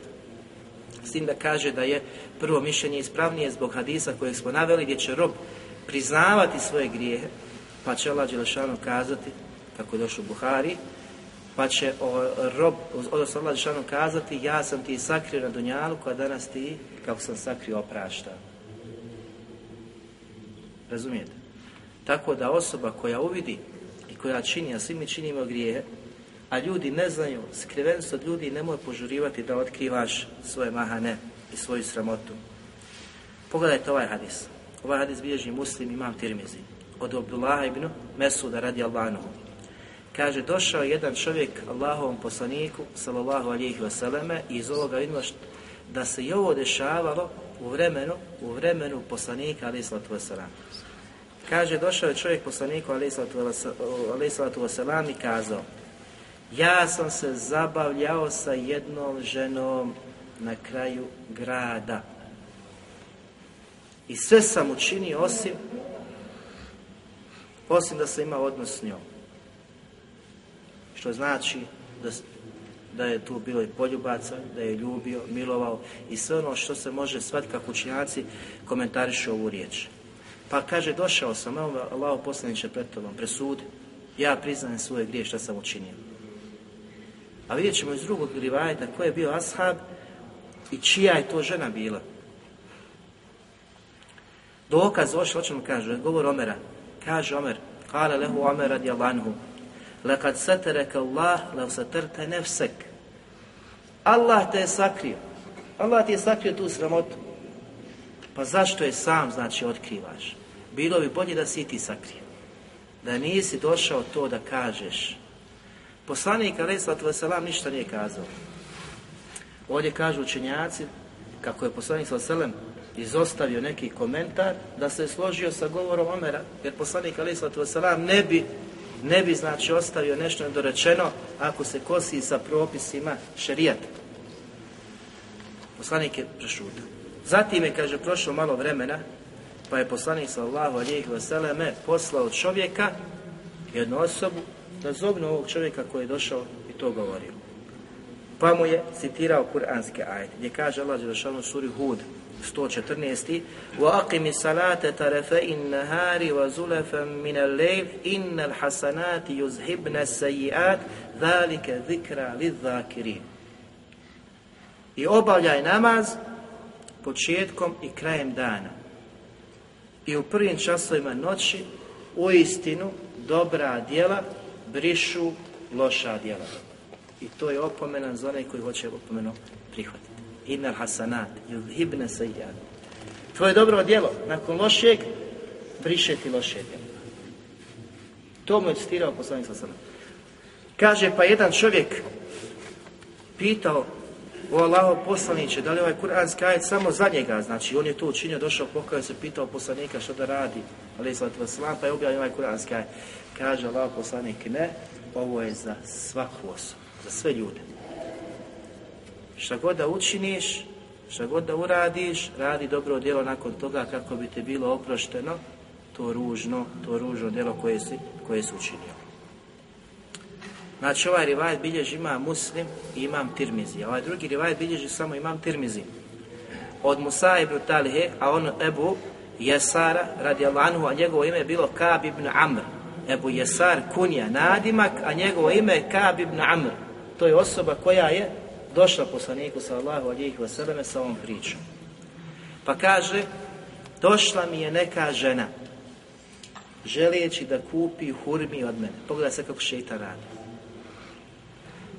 S tim da kaže da je prvo mišljenje ispravnije zbog hadisa kojeg smo naveli gdje će rob priznavati svoje grijehe, pa će Allah Đelešanu kazati, kako je došlo u Buhari, pa će o, rob, odnosno Allah Đelešanu kazati ja sam ti sakrio na Dunjalu, a danas ti, kako sam sakrio, opraštao. Razumijete? Tako da osoba koja uvidi i koja čini, a svi mi činimo grijehe, a ljudi ne znaju, skrivenost od ljudi nemoj požurivati da otkrivaš svoje mahane i svoju sramotu. Pogledajte ovaj hadis. Ovaj hadis bilježi muslim imam tirmizi. Od Abdullah ibn Mesuda radi Allahovu. Kaže, došao jedan čovjek Allahovom poslaniku, sallallahu alihi vseleme, i iz ovoga vidimo da se i ovo dešavalo u vremenu, u vremenu poslanika, alihi sallatu vselam. Kaže, došao je čovjek poslaniku, alihi sallatu vselam, i kazao, ja sam se zabavljao sa jednom ženom na kraju grada. I sve sam učinio osim osim da sam imao odnos s njom. Što znači da, da je tu bilo i poljubaca, da je ljubio, milovao i sve ono što se može shvatiti kako učinjaci komentarišu ovu riječ. Pa kaže, došao sam, evo Allah poslaniće pred tobom, presudi, ja priznajem svoje grije što sam učinio. A vidjet ćemo iz drugog rivajeta ko je bio ashab i čija je to žena bila. Dokaz, što ćemo kaže, govor Omera. Kaže Omer, kale lehu Omer radi Allahu, lekad satereka Allah, lev saterte nefsek. Allah te je sakrio. Allah ti je sakrio tu sramotu. Pa zašto je sam, znači, otkrivaš? Bilo bi bolje da si ti sakrio. Da nisi došao to da kažeš. Poslanik alaih sallatu ništa nije kazao. Ovdje kažu učenjaci, kako je poslanik sallallahu izostavio neki komentar, da se je složio sa govorom Omera, jer poslanik sallatu ne bi ne bi znači ostavio nešto nedorečeno ako se kosi sa propisima šerijata. Poslanik je prešutao. Zatim je, kaže, prošlo malo vremena, pa je poslanik sallallahu alijih vseleme poslao čovjeka, jednu osobu, da zovnu ovog čovjeka koji je došao i to govorio. Pa mu je citirao kuranske ajete, gdje kaže Allah Đelešanu suri Hud, 114. وَأَقِمِ صَلَاةَ تَرَفَئِ النَّهَارِ وَزُلَفًا مِنَ اللَّيْلِ إِنَّ الْحَسَنَاتِ يُزْهِبْنَ السَّيِّئَاتِ ذَلِكَ ذِكْرَ لِلذَّاكِرِينَ I obavljaj namaz početkom i krajem dana. i u prvim časovima noći u istinu dobra djela brišu loša djela. I to je opomena za one koji hoće opomenu prihvatiti. Innal hasanat yudhibne sayyi'at. Tvoje dobro djelo nakon lošeg briše ti loše djelo. To mu je citirao poslanik sa Kaže pa jedan čovjek pitao o Allaho poslaniće, da li ovaj kuranski ajet samo za njega, znači on je to učinio, došao pokao se, pitao poslanika što da radi, ali slatva pa je objavio ovaj kuranski ajet. Kaže Allah poslanik, ne, ovo je za svaku osobu, za sve ljude. Šta god da učiniš, šta god da uradiš, radi dobro djelo nakon toga kako bi te bilo oprošteno, to ružno, to ružno djelo koje si, koje si učinio. Znači ovaj rivajet bilježi ima muslim i imam tirmizi. A ovaj drugi rivajet bilježi samo imam tirmizi. Od Musa ibn Talihe, a on Ebu Jesara radi Allahu, a njegovo ime je bilo Kab ibn Amr. Ebu Jesar kunja nadimak, a njegovo ime je Kab ibn Amr. To je osoba koja je došla poslaniku sallallahu alihi wasallam sa ovom pričom. Pa kaže, došla mi je neka žena, želijeći da kupi hurmi od mene. Pogledaj se kako šeitan radi.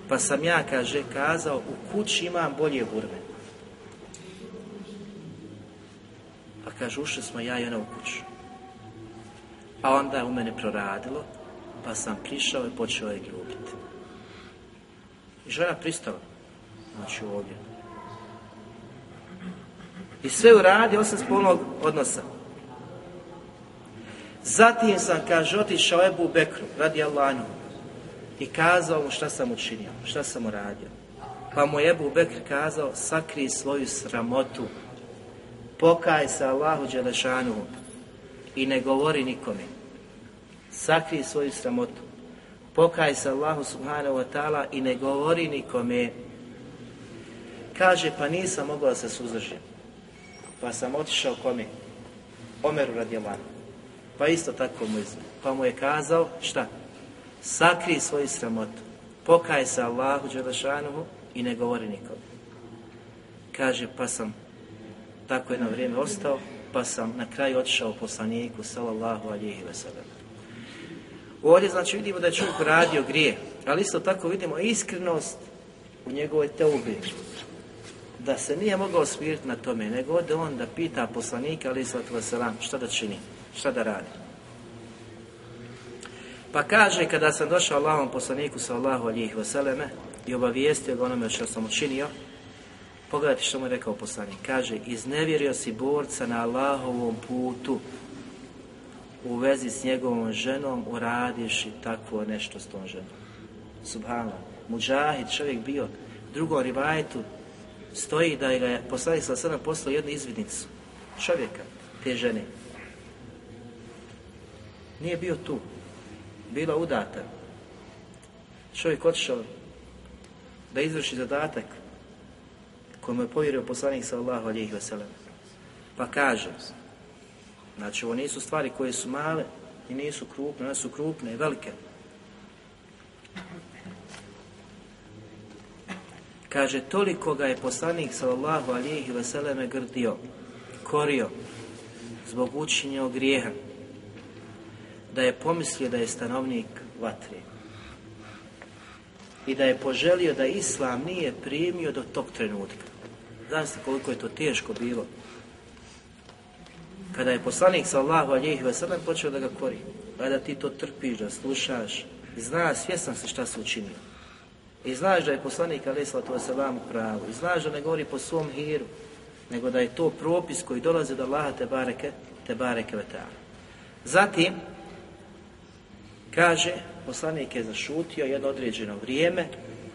Pa sam ja, kaže, kazao, u kući imam bolje hurme. Pa kaže, ušli smo ja i ona u kuću. A onda je u mene proradilo, pa sam prišao i počeo je ljubiti. I žena pristala, znači ovdje. I sve uradi osim spolnog odnosa. Zatim sam, kaže, otišao Ebu Bekru, radi Allahom, i kazao mu šta sam učinio, šta sam uradio. Pa mu je Ebu Bekr kazao, sakri svoju sramotu, pokaj se Allahu Đelešanu i ne govori nikome. Sakri svoju sramotu, pokaj se Allahu Subhanahu wa ta'ala i ne govori nikome. Kaže, pa nisam mogao da se suzdržim. Pa sam otišao kome? Omeru radijalanu. Pa isto tako mu Pa mu je kazao, šta? sakri svoju sramotu, pokaj se Allahu Đelešanuhu i ne govori nikom. Kaže, pa sam tako jedno vrijeme ostao, pa sam na kraju otišao poslaniku, sallallahu alihi wasallam. Ovdje znači vidimo da je čovjek radio grije, ali isto tako vidimo iskrenost u njegovoj teubi. Da se nije mogao smiriti na tome, nego ode on da pita poslanika, ali wasallam, šta da čini, šta da radi. Pa kaže, kada sam došao Allahom poslaniku sallahu alijih vseleme i obavijestio ga onome što sam učinio, pogledajte što mu je rekao poslanik. Kaže, iznevjerio si borca na Allahovom putu u vezi s njegovom ženom, uradiš i takvo nešto s tom ženom. Subhanallah. Muđahid, čovjek bio, drugom rivajetu, stoji da ga je poslanik sa sedam poslao jednu izvidnicu čovjeka, te žene. Nije bio tu bila udata. Čovjek otišao da izvrši zadatak kojemu je povjerio poslanik sallallahu alihi wasallam. Pa kaže, znači ovo nisu stvari koje su male i nisu krupne, one su krupne i velike. Kaže, toliko ga je poslanik sallallahu alihi wasallam grdio, korio, zbog učinja grijeha, da je pomislio da je stanovnik vatre. I da je poželio da Islam nije primio do tog trenutka. Znate koliko je to teško bilo. Kada je poslanik sallahu alihi wasallam počeo da ga kori. da ti to trpiš, da slušaš. I znaš, svjestan se šta se učinio. I znaš da je poslanik alihi sallatu wasallam u pravu. I znaš da ne govori po svom hiru. Nego da je to propis koji dolazi do Allaha te bareke, te bareke Zatim, Kaže, poslanik je zašutio jedno određeno vrijeme,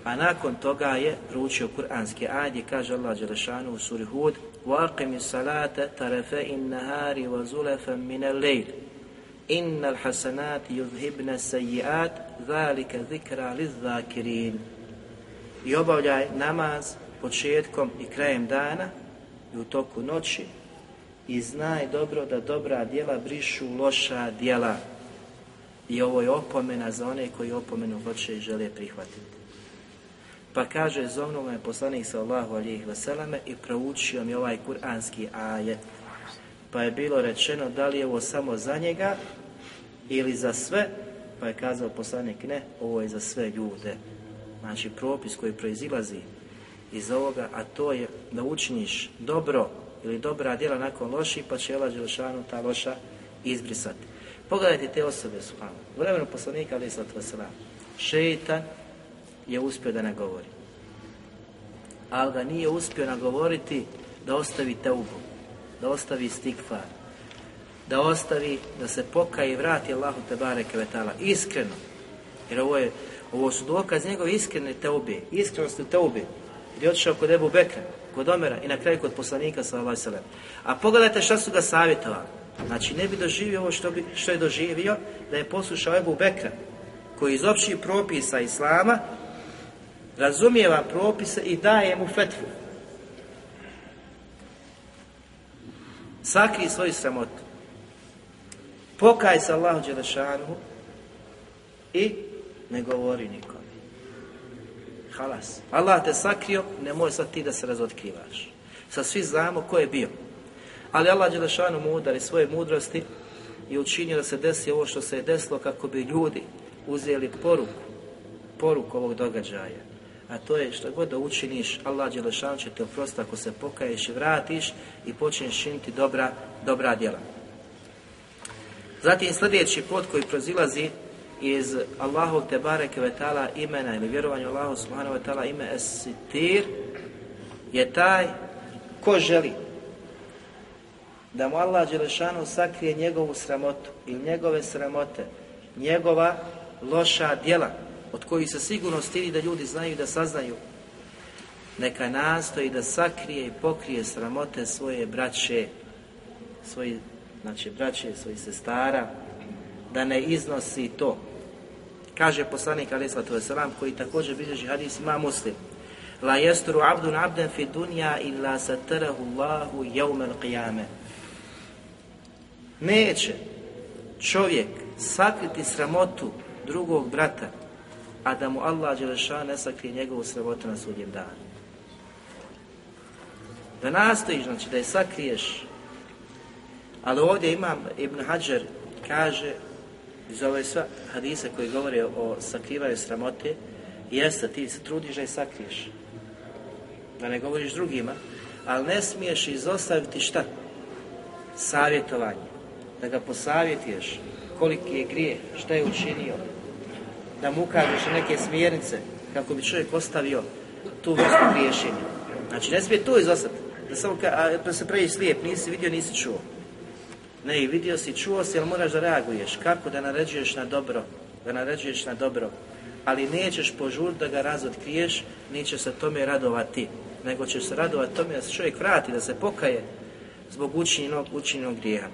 a nakon toga je proučio kuranske ajde, kaže Allah Đelešanu u suri Hud وَاقِمِ الصَّلَاةَ طَرَفَ النَّهَارِ وَزُلَفًا مِنَ اللَّيْلِ إِنَّ الْحَسَنَاتِ يُذْهِبْنَ السَّيِّئَاتِ ذَلِكَ ذِكْرَ لِلذَّاكِرِينَ i obavljaj namaz početkom i krajem dana i u toku noći i znaj dobro da dobra djela brišu loša djela. I ovo je opomena za one koji opomenu hoće i žele prihvatiti. Pa kaže, zovnuo me poslanik sallahu alijih vseleme i proučio mi ovaj kuranski ajet. Pa je bilo rečeno da li je ovo samo za njega ili za sve, pa je kazao poslanik ne, ovo je za sve ljude. Znači propis koji proizilazi iz ovoga, a to je da učiniš dobro ili dobra djela nakon loši, pa će Allah Đelšanu ta loša izbrisati. Pogledajte te osobe, subhanu. U vremenu poslanika, ali sallatu wasalam, šeitan je uspio da ne govori. Ali ga nije uspio nagovoriti da ostavi teubu, da ostavi stikfar, da ostavi, da se pokaje i vrati Allahu te bareke vetala, iskreno. Jer ovo, je, ovo su dokaz njegove iskrene teube, iskrenosti teube. Jer je otišao kod Ebu Bekra, kod Omera i na kraju kod poslanika sallallahu alejhi A pogledajte šta su ga savjetovali. Znači ne bi doživio ovo što, bi, što je doživio da je poslušao Ebu Bekra koji iz općih propisa Islama razumijeva propise i daje mu fetvu. Sakri svoju sramotu. Pokaj se Allahu Đelešanu i ne govori nikome. Halas. Allah te sakrio, nemoj sad ti da se razotkrivaš. Sa svi znamo ko je bio. Ali Allah Đelešanu mudar i svoje mudrosti i učinio da se desi ovo što se je desilo kako bi ljudi uzeli poruku, poruku ovog događaja. A to je što god da učiniš, Allah Đelešanu će te oprostiti ako se pokaješ i vratiš i počneš činiti dobra, dobra djela. Zatim sljedeći pot koji prozilazi iz Allahovog te bareke vetala imena ili vjerovanju Allahu subhanahu ta'ala ime esitir je taj ko želi da mu Allah Đelešanu sakrije njegovu sramotu ili njegove sramote, njegova loša djela od kojih se sigurno stidi da ljudi znaju da saznaju neka nastoji da sakrije i pokrije sramote svoje braće, svoji, znači braće, svojih sestara, da ne iznosi to. Kaže poslanik alaih sallatu koji također bilježi hadis ima muslim. La jesturu abdun abden fi dunja illa satarahu Allahu jevmel qiyame. Neće čovjek sakriti sramotu drugog brata, a da mu Allah Đelešan ne sakrije njegovu sramotu na sudjem danu. Da nastojiš, znači da je sakriješ, ali ovdje imam Ibn Hajar kaže iz ove sva hadise koji govore o sakrivanju sramote, jeste ti se trudiš da je sakriješ. Da ne govoriš drugima, ali ne smiješ izostaviti šta? Savjetovanje. Da ga posavjetuješ koliki je grije, šta je učinio, da mu ukažeš neke smjernice kako bi čovjek ostavio tu vrstu griješenja. Znači ne smije to izostati, da samo ka, a, da se preji slijep, nisi vidio, nisi čuo. Ne, i vidio si, čuo si, ali moraš da reaguješ. Kako da naređuješ na dobro? Da naređuješ na dobro. Ali nećeš požuriti da ga razotkriješ, neće se tome radovati. Nego ćeš se radovati tome da se čovjek vrati, da se pokaje zbog učinjenog, učinjenog grijeha.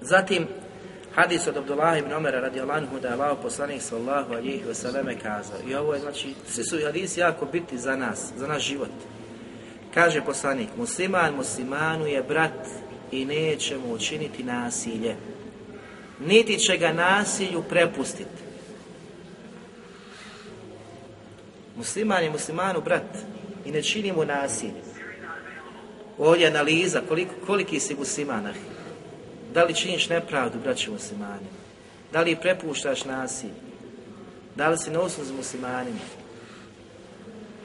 Zatim, hadis od Abdullah ibn Omera radi Allahu da je Allah poslanik sallahu alihi vseleme kazao. I ovo je, znači, svi su hadisi jako biti za nas, za naš život. Kaže poslanik, musliman muslimanu je brat i neće mu učiniti nasilje. Niti će ga nasilju prepustiti. Musliman je muslimanu brat i ne čini mu nasilje. Ovdje analiza koliko, koliki si musliman, Da li činiš nepravdu, braći muslimani? Da li prepuštaš nasilje? Da li si na usluzi muslimanima?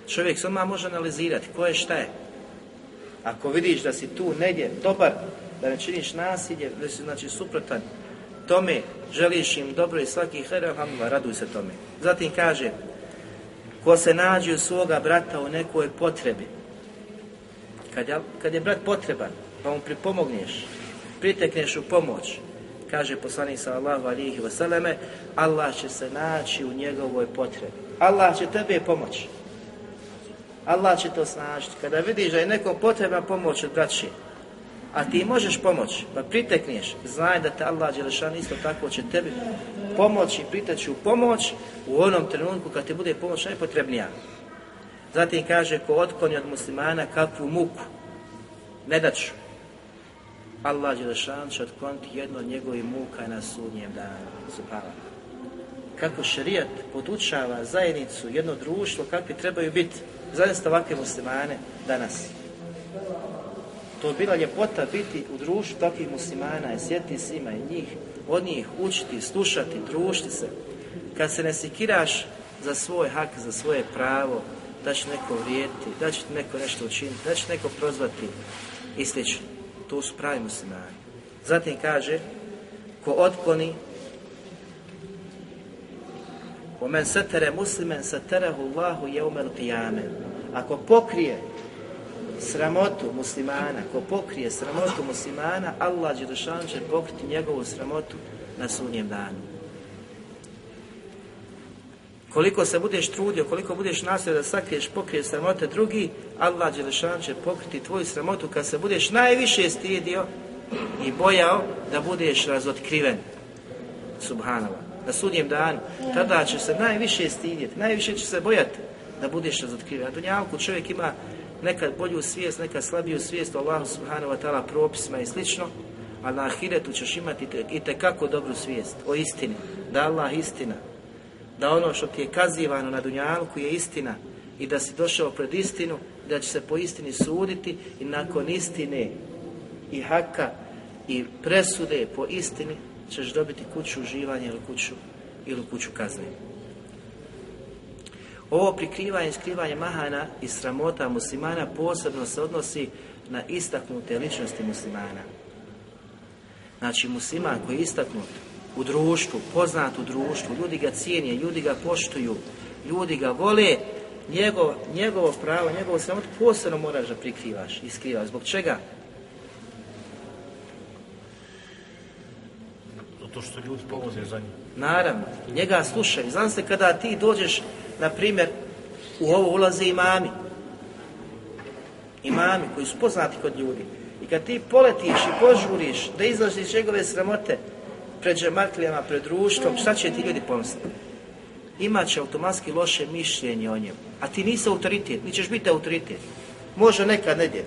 Čovjek se odmah može analizirati ko je šta je. Ako vidiš da si tu negdje dobar, da ne činiš nasilje, da si znači suprotan tome, želiš im dobro i svaki hera, raduj se tome. Zatim kaže, ko se nađe u svoga brata u nekoj potrebi, kad je, kad je brat potreban, pa mu pripomogneš, pritekneš u pomoć, kaže poslanik sallallahu alihi vseleme, Allah će se naći u njegovoj potrebi. Allah će tebe pomoći. Allah će to snažiti. Kada vidiš da je nekom potrebna pomoć od braći, a ti možeš pomoći, pa pritekneš, znaj da te Allah Đelešan isto tako će tebi pomoći, priteći u pomoć u onom trenutku kad ti bude pomoć najpotrebnija. Zatim kaže, ko otkloni od muslimana kakvu muku, ne daću. Allah Đelešan će otkloniti jedno od njegovih muka na sudnjem danu. Subhanallah. Kako šerijat podučava zajednicu, jedno društvo, kakvi trebaju biti zaista ovakve muslimane danas. To bila ljepota biti u društvu takvih muslimana i sjeti svima i njih, od njih učiti, slušati, družiti se. Kad se ne sikiraš za svoj hak, za svoje pravo, da će neko vrijediti, da će neko nešto učiniti, da će neko prozvati i slično. To su pravi muslimani. Zatim kaže, ko otkloni men satere muslimen saterehu Allahu jeumel qiyame. Ako pokrije sramotu muslimana, ko pokrije sramotu muslimana, Allah Đelešan će pokriti njegovu sramotu na sunjem danu. Koliko se budeš trudio, koliko budeš nastojao da sakriješ, pokriješ sramote drugi, Allah Đelešan će pokriti tvoju sramotu kad se budeš najviše stidio i bojao da budeš razotkriven. Subhanallah. Na sudnjem danu. Tada će se najviše stidjeti, najviše će se bojati da budeš razotkriven. Na dunjavku čovjek ima nekad bolju svijest, nekad slabiju svijest o Allahu subhanahu wa ta'ala propisima i slično, a na ahiretu ćeš imati i tekako dobru svijest o istini, da Allah istina, da ono što ti je kazivano na dunjalku je istina i da si došao pred istinu, da će se po istini suditi i nakon istine i haka i presude po istini ćeš dobiti kuću uživanja ili kuću ili kuću kazne. Ovo prikrivanje i skrivanje mahana i sramota muslimana posebno se odnosi na istaknute ličnosti muslimana. Znači musliman koji je istaknut u društvu, poznat u društvu, ljudi ga cijene, ljudi ga poštuju, ljudi ga vole, njegov, njegovo pravo, njegovo sramotu posebno moraš da prikrivaš i skrivaš. Zbog čega? Zato što ljudi povoze za njim. Naravno, njega slušaju. Znam se kada ti dođeš, na primjer, u ovo ulaze imami. Imami koji su poznati kod ljudi. I kad ti poletiš i požuriš da izlaziš njegove sramote pred džematlijama, pred društvom, šta će ti ljudi pomisliti? Imaće automatski loše mišljenje o njemu. A ti nisi autoritet, ni ćeš biti autoritet. Može nekad nedje.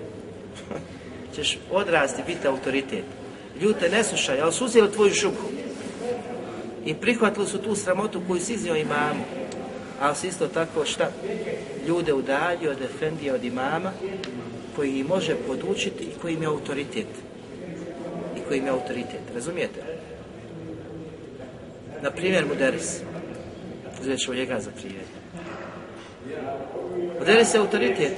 ćeš odrasti biti autoritet. Ljudi te ne slušaju, ali su uzeli tvoju šubu. I prihvatili su tu sramotu koju si iznio imamu. Ali si isto tako šta? Ljude udaljio od efendija, od imama, koji ih može podučiti i koji im je autoritet. I koji im je autoritet. Razumijete? Na primjer Muderis. Uzet ćemo njega za primjer. Muderis je autoritet.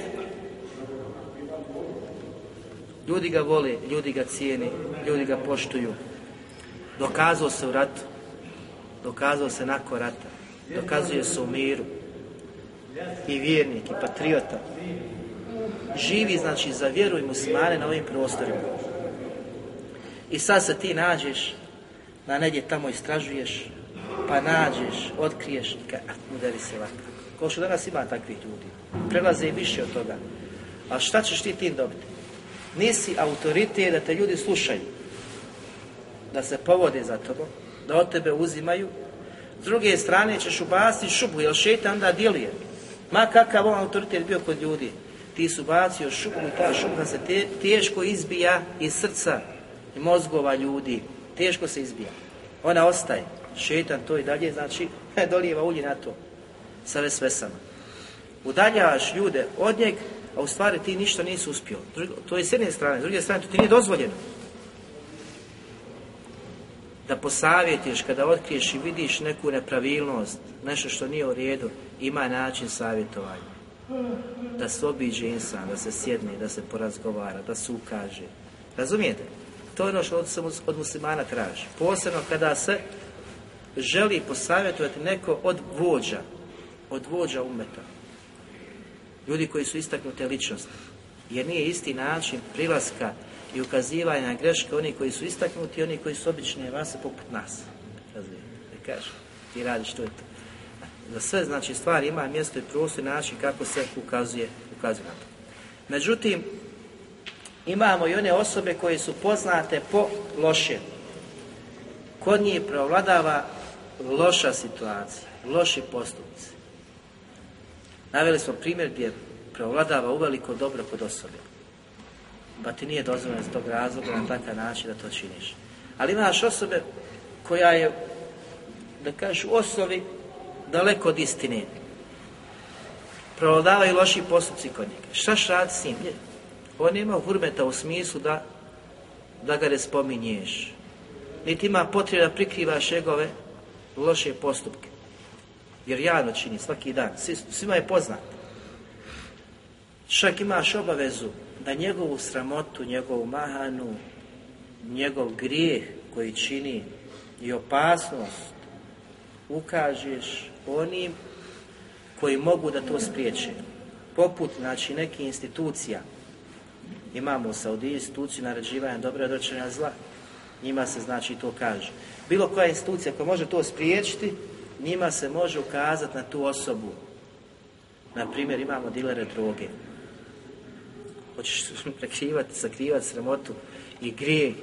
Ljudi ga vole, ljudi ga cijeni, ljudi ga poštuju. Dokazao se u ratu, dokazao se nakon rata, dokazuje se u miru. I vjernik, i patriota. Živi, znači, za vjeru i muslimane na ovim prostorima. I sad se ti nađeš, na negdje tamo istražuješ, pa nađeš, otkriješ i kaj, udari se ovako. Kao što danas ima takvih ljudi. Prelaze i više od toga. A šta ćeš ti tim dobiti? Nisi autoritet da te ljudi slušaju. Da se povode za tobom, da od tebe uzimaju. S druge strane ćeš ubaciti šubu, jer šetan onda djeluje. Ma kakav on autoritet bio kod ljudi. Ti su bacio šubu i ta šuba se te, teško izbija iz srca i mozgova ljudi. Teško se izbija. Ona ostaje. Šetan to i dalje, znači, dolijeva ulje na to. Sa vesvesama. Udaljavaš ljude od njeg, a u stvari ti ništa nisi uspio. To je s jedne strane, s druge strane to ti nije dozvoljeno. Da posavjetiš kada otkriješ i vidiš neku nepravilnost, nešto što nije u redu, ima način savjetovanja. Da se obiđe insan, da se sjedne, da se porazgovara, da se ukaže. Razumijete? To je ono što od muslimana traži. Posebno kada se želi posavjetovati neko od vođa, od vođa umeta. Ljudi koji su istaknute ličnosti. Jer nije isti način prilaska i ukazivanja na greške oni koji su istaknuti i oni koji su obične vase poput nas. Razumijete? Da kaže, ti radiš to je to. Za sve znači stvari ima mjesto i prostor i način kako se ukazuje, ukazuje na to. Međutim, imamo i one osobe koje su poznate po loše. Kod njih prevladava loša situacija, loši postupci. Naveli smo primjer gdje prevladava uveliko dobro kod osobe. Pa ti nije dozvoljeno iz tog razloga na takav način da to činiš. Ali imaš osobe koja je, da kažeš, u osnovi daleko od istine. Prevladavaju loši postupci kod njega. Šta raditi s njim? On nema hurmeta u smislu da, da ga ne spominješ. Niti ima potrebe da prikrivaš njegove loše postupke. Jer javno čini svaki dan. Svima je poznat. Čak imaš obavezu da njegovu sramotu, njegovu mahanu, njegov grijeh koji čini i opasnost ukažeš onim koji mogu da to spriječe. Poput, znači, neke institucija. Imamo u Saudiji instituciju naređivanja dočenja zla. Njima se, znači, to kaže. Bilo koja institucija koja može to spriječiti, njima se može ukazati na tu osobu. Na primjer, imamo dilere droge. Hoćeš prekrivati, sakrivati sramotu i grije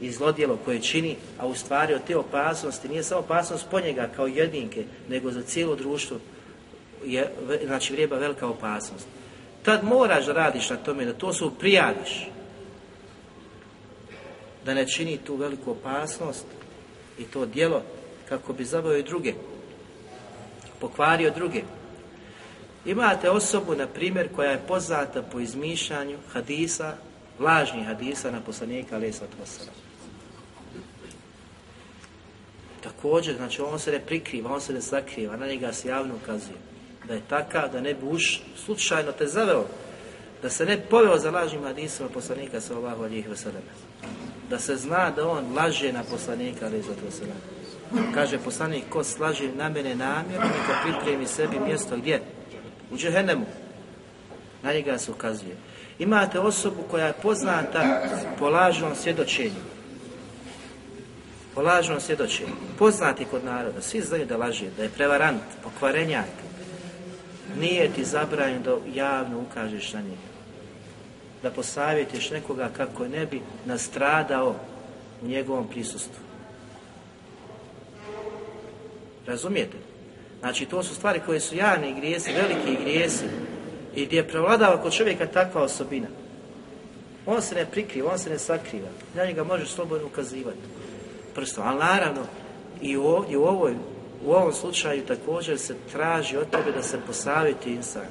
i zlodjelo koje čini, a u stvari od te opasnosti nije samo opasnost po njega kao jedinke, nego za cijelo društvo je, znači vrijeba velika opasnost. Tad moraš da radiš na tome, da to su prijaviš. Da ne čini tu veliku opasnost i to djelo kako bi zabavio druge. Pokvario druge. Imate osobu, na primjer, koja je poznata po izmišljanju hadisa, lažnih hadisa na poslanika alaih Također, znači on se ne prikriva, on se ne sakriva, na njega se javno ukazuje. Da je takav, da ne bi uš, slučajno te zaveo, da se ne poveo za lažnim hadisima poslanika sallahu alihi wasallam. Da se zna da on laže na poslanika alihi. Kaže poslanik, ko slaže na mene namjerno, neka pripremi sebi mjesto gdje? U džehennemu. Na njega se ukazuje. Imate osobu koja je poznata po lažnom svjedočenju po lažnom svjedočenju, poznati kod naroda, svi znaju da laže, da je prevarant, pokvarenjak, nije ti zabranjeno da javno ukažeš na njega. Da posavjetiš nekoga kako ne bi nastradao u njegovom prisustvu. Razumijete? Znači, to su stvari koje su javni grijesi, veliki grijesi i gdje prevladava kod čovjeka takva osobina. On se ne prikriva, on se ne sakriva. Na njega možeš slobodno ukazivati prstom. Ali naravno, i ovdje, u, ovoj, u ovom slučaju također se traži od tebe da se posaviti insan,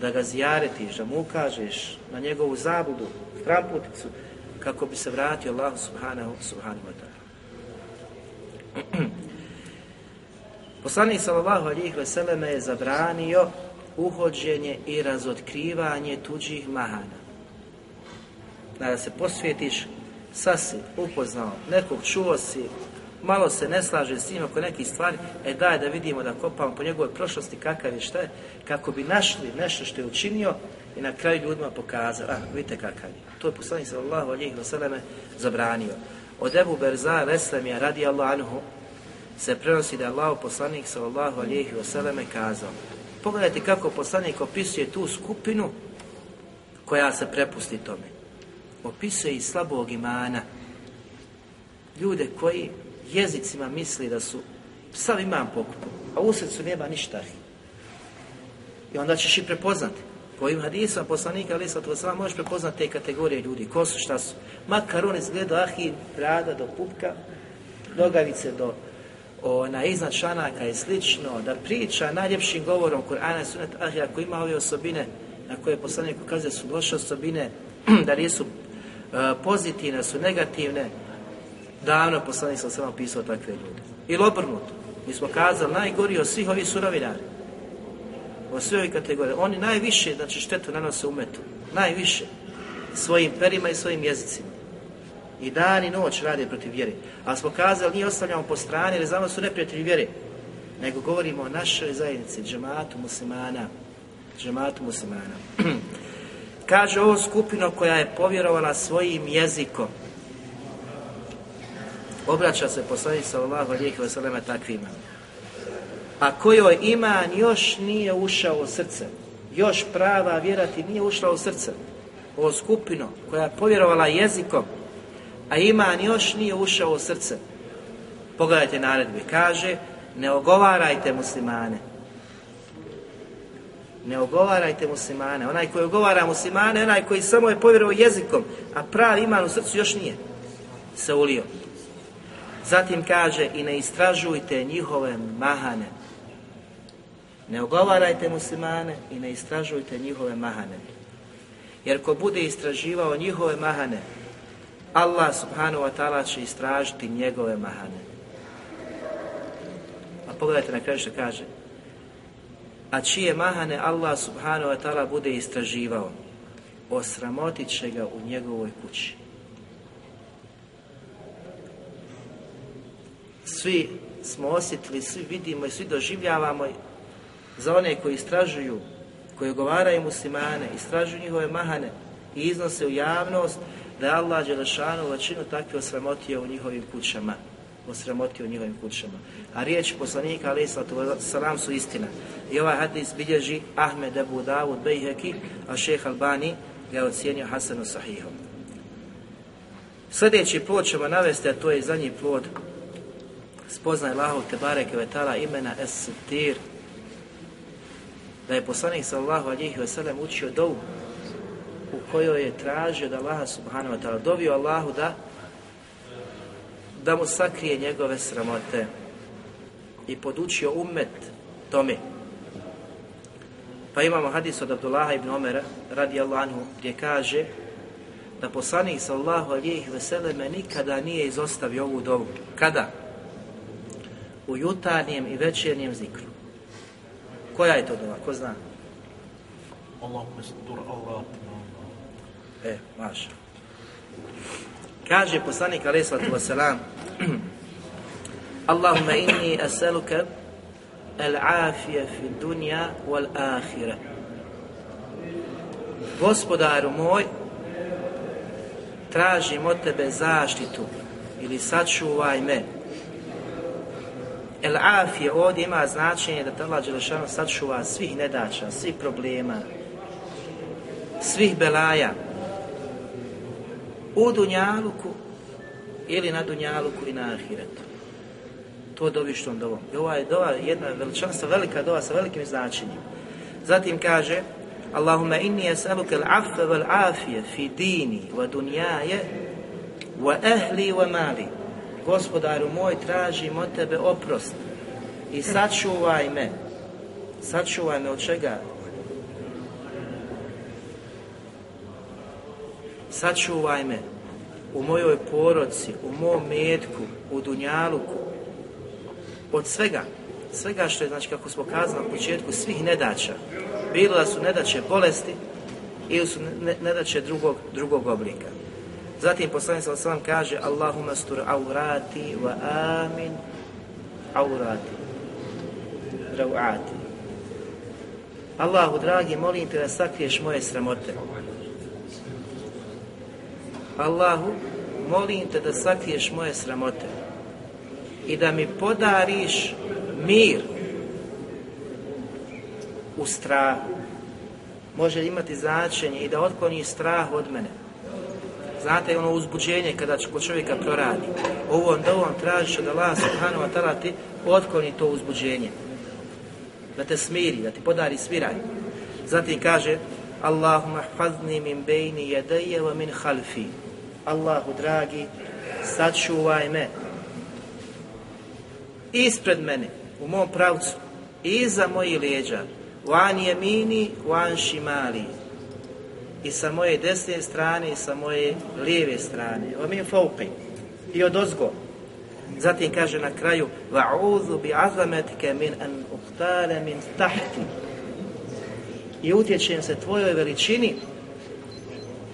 da ga zjaretiš, da mu ukažeš na njegovu zabudu, stramputicu, kako bi se vratio Allah subhanahu, subhanahu wa ta'ala. Poslanik sallallahu alihi veseleme je zabranio uhođenje i razotkrivanje tuđih mahana. Da se posvjetiš sad si upoznao, nekog čuo si, malo se ne slaže s njim oko nekih stvari, e daj da vidimo, da kopamo po njegovoj prošlosti kakav je šta je, kako bi našli nešto što je učinio i na kraju ljudima pokazali, a vidite kakav je. To je poslanik sallallahu alihi vseleme zabranio. Od Ebu Berza Reslemija radi Allah anhu se prenosi da je Allah poslanik sallallahu alihi vseleme kazao. Pogledajte kako poslanik opisuje tu skupinu koja se prepusti tome opisuje i slabog imana. Ljude koji jezicima misli da su sav imam pokupu, a u srcu nema ništa. I onda ćeš i prepoznati. Po ovim hadisama poslanika ali sa to možeš prepoznati te kategorije ljudi. Ko su, šta su. Makar on izgleda ahi, rada do pupka, nogavice do ona, iznad šanaka i slično, da priča najljepšim govorom Kur'ana i sunet ahi, ako ima ove osobine na koje poslanik ukazuje su loše osobine, da nisu E, pozitivne su negativne, davno poslanik sam samo pisao takve ljude. Ili obrnuto. Mi smo kazali, najgori od svih ovih surovinari. Od sve ovih kategorije. Oni najviše, znači štetu nanose umetu. Najviše. Svojim perima i svojim jezicima. I dan i noć rade protiv vjere. Ali smo kazali, nije ostavljamo po strani, jer znamo su neprijatelji vjere. Nego govorimo o našoj zajednici, džematu muslimana. Džematu muslimana. Kaže ovo skupino koja je povjerovala svojim jezikom. Obraća se poslanik sallallahu alejhi ve selleme takvima. A kojoj iman još nije ušao u srce. Još prava vjerati nije ušla u srce. Ovo skupino koja je povjerovala jezikom, a iman još nije ušao u srce. Pogledajte naredbe. Kaže, ne ogovarajte muslimane ne ogovarajte muslimane. Onaj koji ogovara muslimane, onaj koji samo je povjerovao jezikom, a pravi iman u srcu još nije se ulio. Zatim kaže i ne istražujte njihove mahane. Ne ogovarajte muslimane i ne istražujte njihove mahane. Jer ko bude istraživao njihove mahane, Allah subhanahu wa ta'ala će istražiti njegove mahane. A pogledajte na kraju što kaže. A čije mahane Allah subhanahu wa ta'ala bude istraživao, osramotit će ga u njegovoj kući. Svi smo osjetili, svi vidimo i svi doživljavamo za one koji istražuju, koji ogovaraju muslimane, istražuju njihove mahane i iznose u javnost, da je Allah Đelešanu većinu takve osramotio u njihovim kućama. Osramotio u njihovim kućama. A riječ poslanika, ali salam su istina. I ovaj hadis bilježi Ahmed Abu Dawud Bejheki, a šeh Albani ga je ocijenio Hasanu Sahihom. Sljedeći plod ćemo navesti, a to je zadnji plod spoznaj Allahov Tebare Kvetala imena Es-Sitir, da je poslanik sallahu alihi wasallam učio dovu u kojoj je tražio da Allaha subhanahu wa ta'ala dovio Allahu da da mu sakrije njegove sramote i podučio umet tome. Pa imamo hadis od Abdullaha ibn Omera radijallahu anhu gdje kaže da poslanik sallahu alihi wasallam nikada nije izostavio ovu dovu. Kada? U jutarnjem i večernjem zikru. Koja je to dova? Ko zna? Allahumma. E, maša. Kaže poslanik alaih sallatu wasalam Allahumma inni asaluka al-afija fi dunja wal ahira. Gospodaru moj, tražim od tebe zaštitu ili sačuvaj me. El afije ovdje ima značenje da te Allah Đelešanu sačuva svih nedača, svih problema, svih belaja u Dunjaluku ili na Dunjaluku i na Ahiretu. To dovištom dovom. I ova je dova jedna veličanstva, velika dova sa velikim značenjem. Zatim kaže Allahumma inni as'aluka al-afwa wal afije fi dini wa dunjaje wa ahli wa mali. Gospodaru moj, tražim od tebe oprost i sačuvaj me. Sačuvaj me od čega? Sačuvaj me u mojoj poroci, u mom metku, u dunjaluku, od svega, svega što je, znači kako smo kazali na početku, svih nedaća. Bilo da su nedaće bolesti ili su nedaće drugog, drugog oblika. Zatim poslanik sa osam kaže Allahumma stur aurati wa amin aurati rawati Allahu dragi molim te da sakriješ moje sramote Allahu molim te da sakriješ moje sramote i da mi podariš mir u strahu može imati značenje i da otkloni strah od mene Znate ono uzbuđenje kada kod čovjeka proradi. Ovom dovom tražiš od Allah subhanahu wa ta'ala ti otkloni to uzbuđenje. Da te smiri, da ti podari sviraj. Zatim kaže Allahumma hfazni min bejni jedeje wa min halfi. Allahu dragi, sačuvaj me ispred mene, u mom pravcu, iza mojih leđa, van jemini, van šimali, i sa moje desne strane i sa moje lijeve strane. O min fauqi i od ozgo. Zatim kaže na kraju va'udhu bi azametike min an uhtale min tahti. I utječem se tvojoj veličini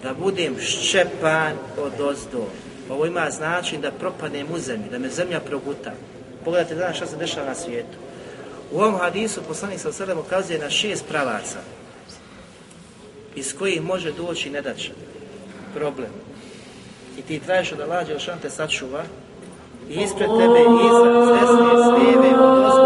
da budem ščepan od ozdo. Ovo ima znači da propadnem u zemlji, da me zemlja proguta. Pogledajte danas što se dešava na svijetu. U ovom hadisu poslanik sa sredem ukazuje na šest pravaca iz kojih može doći nedaća, problem. I ti tražiš lađe šan te sačuva i ispred tebe, iza, s desne, s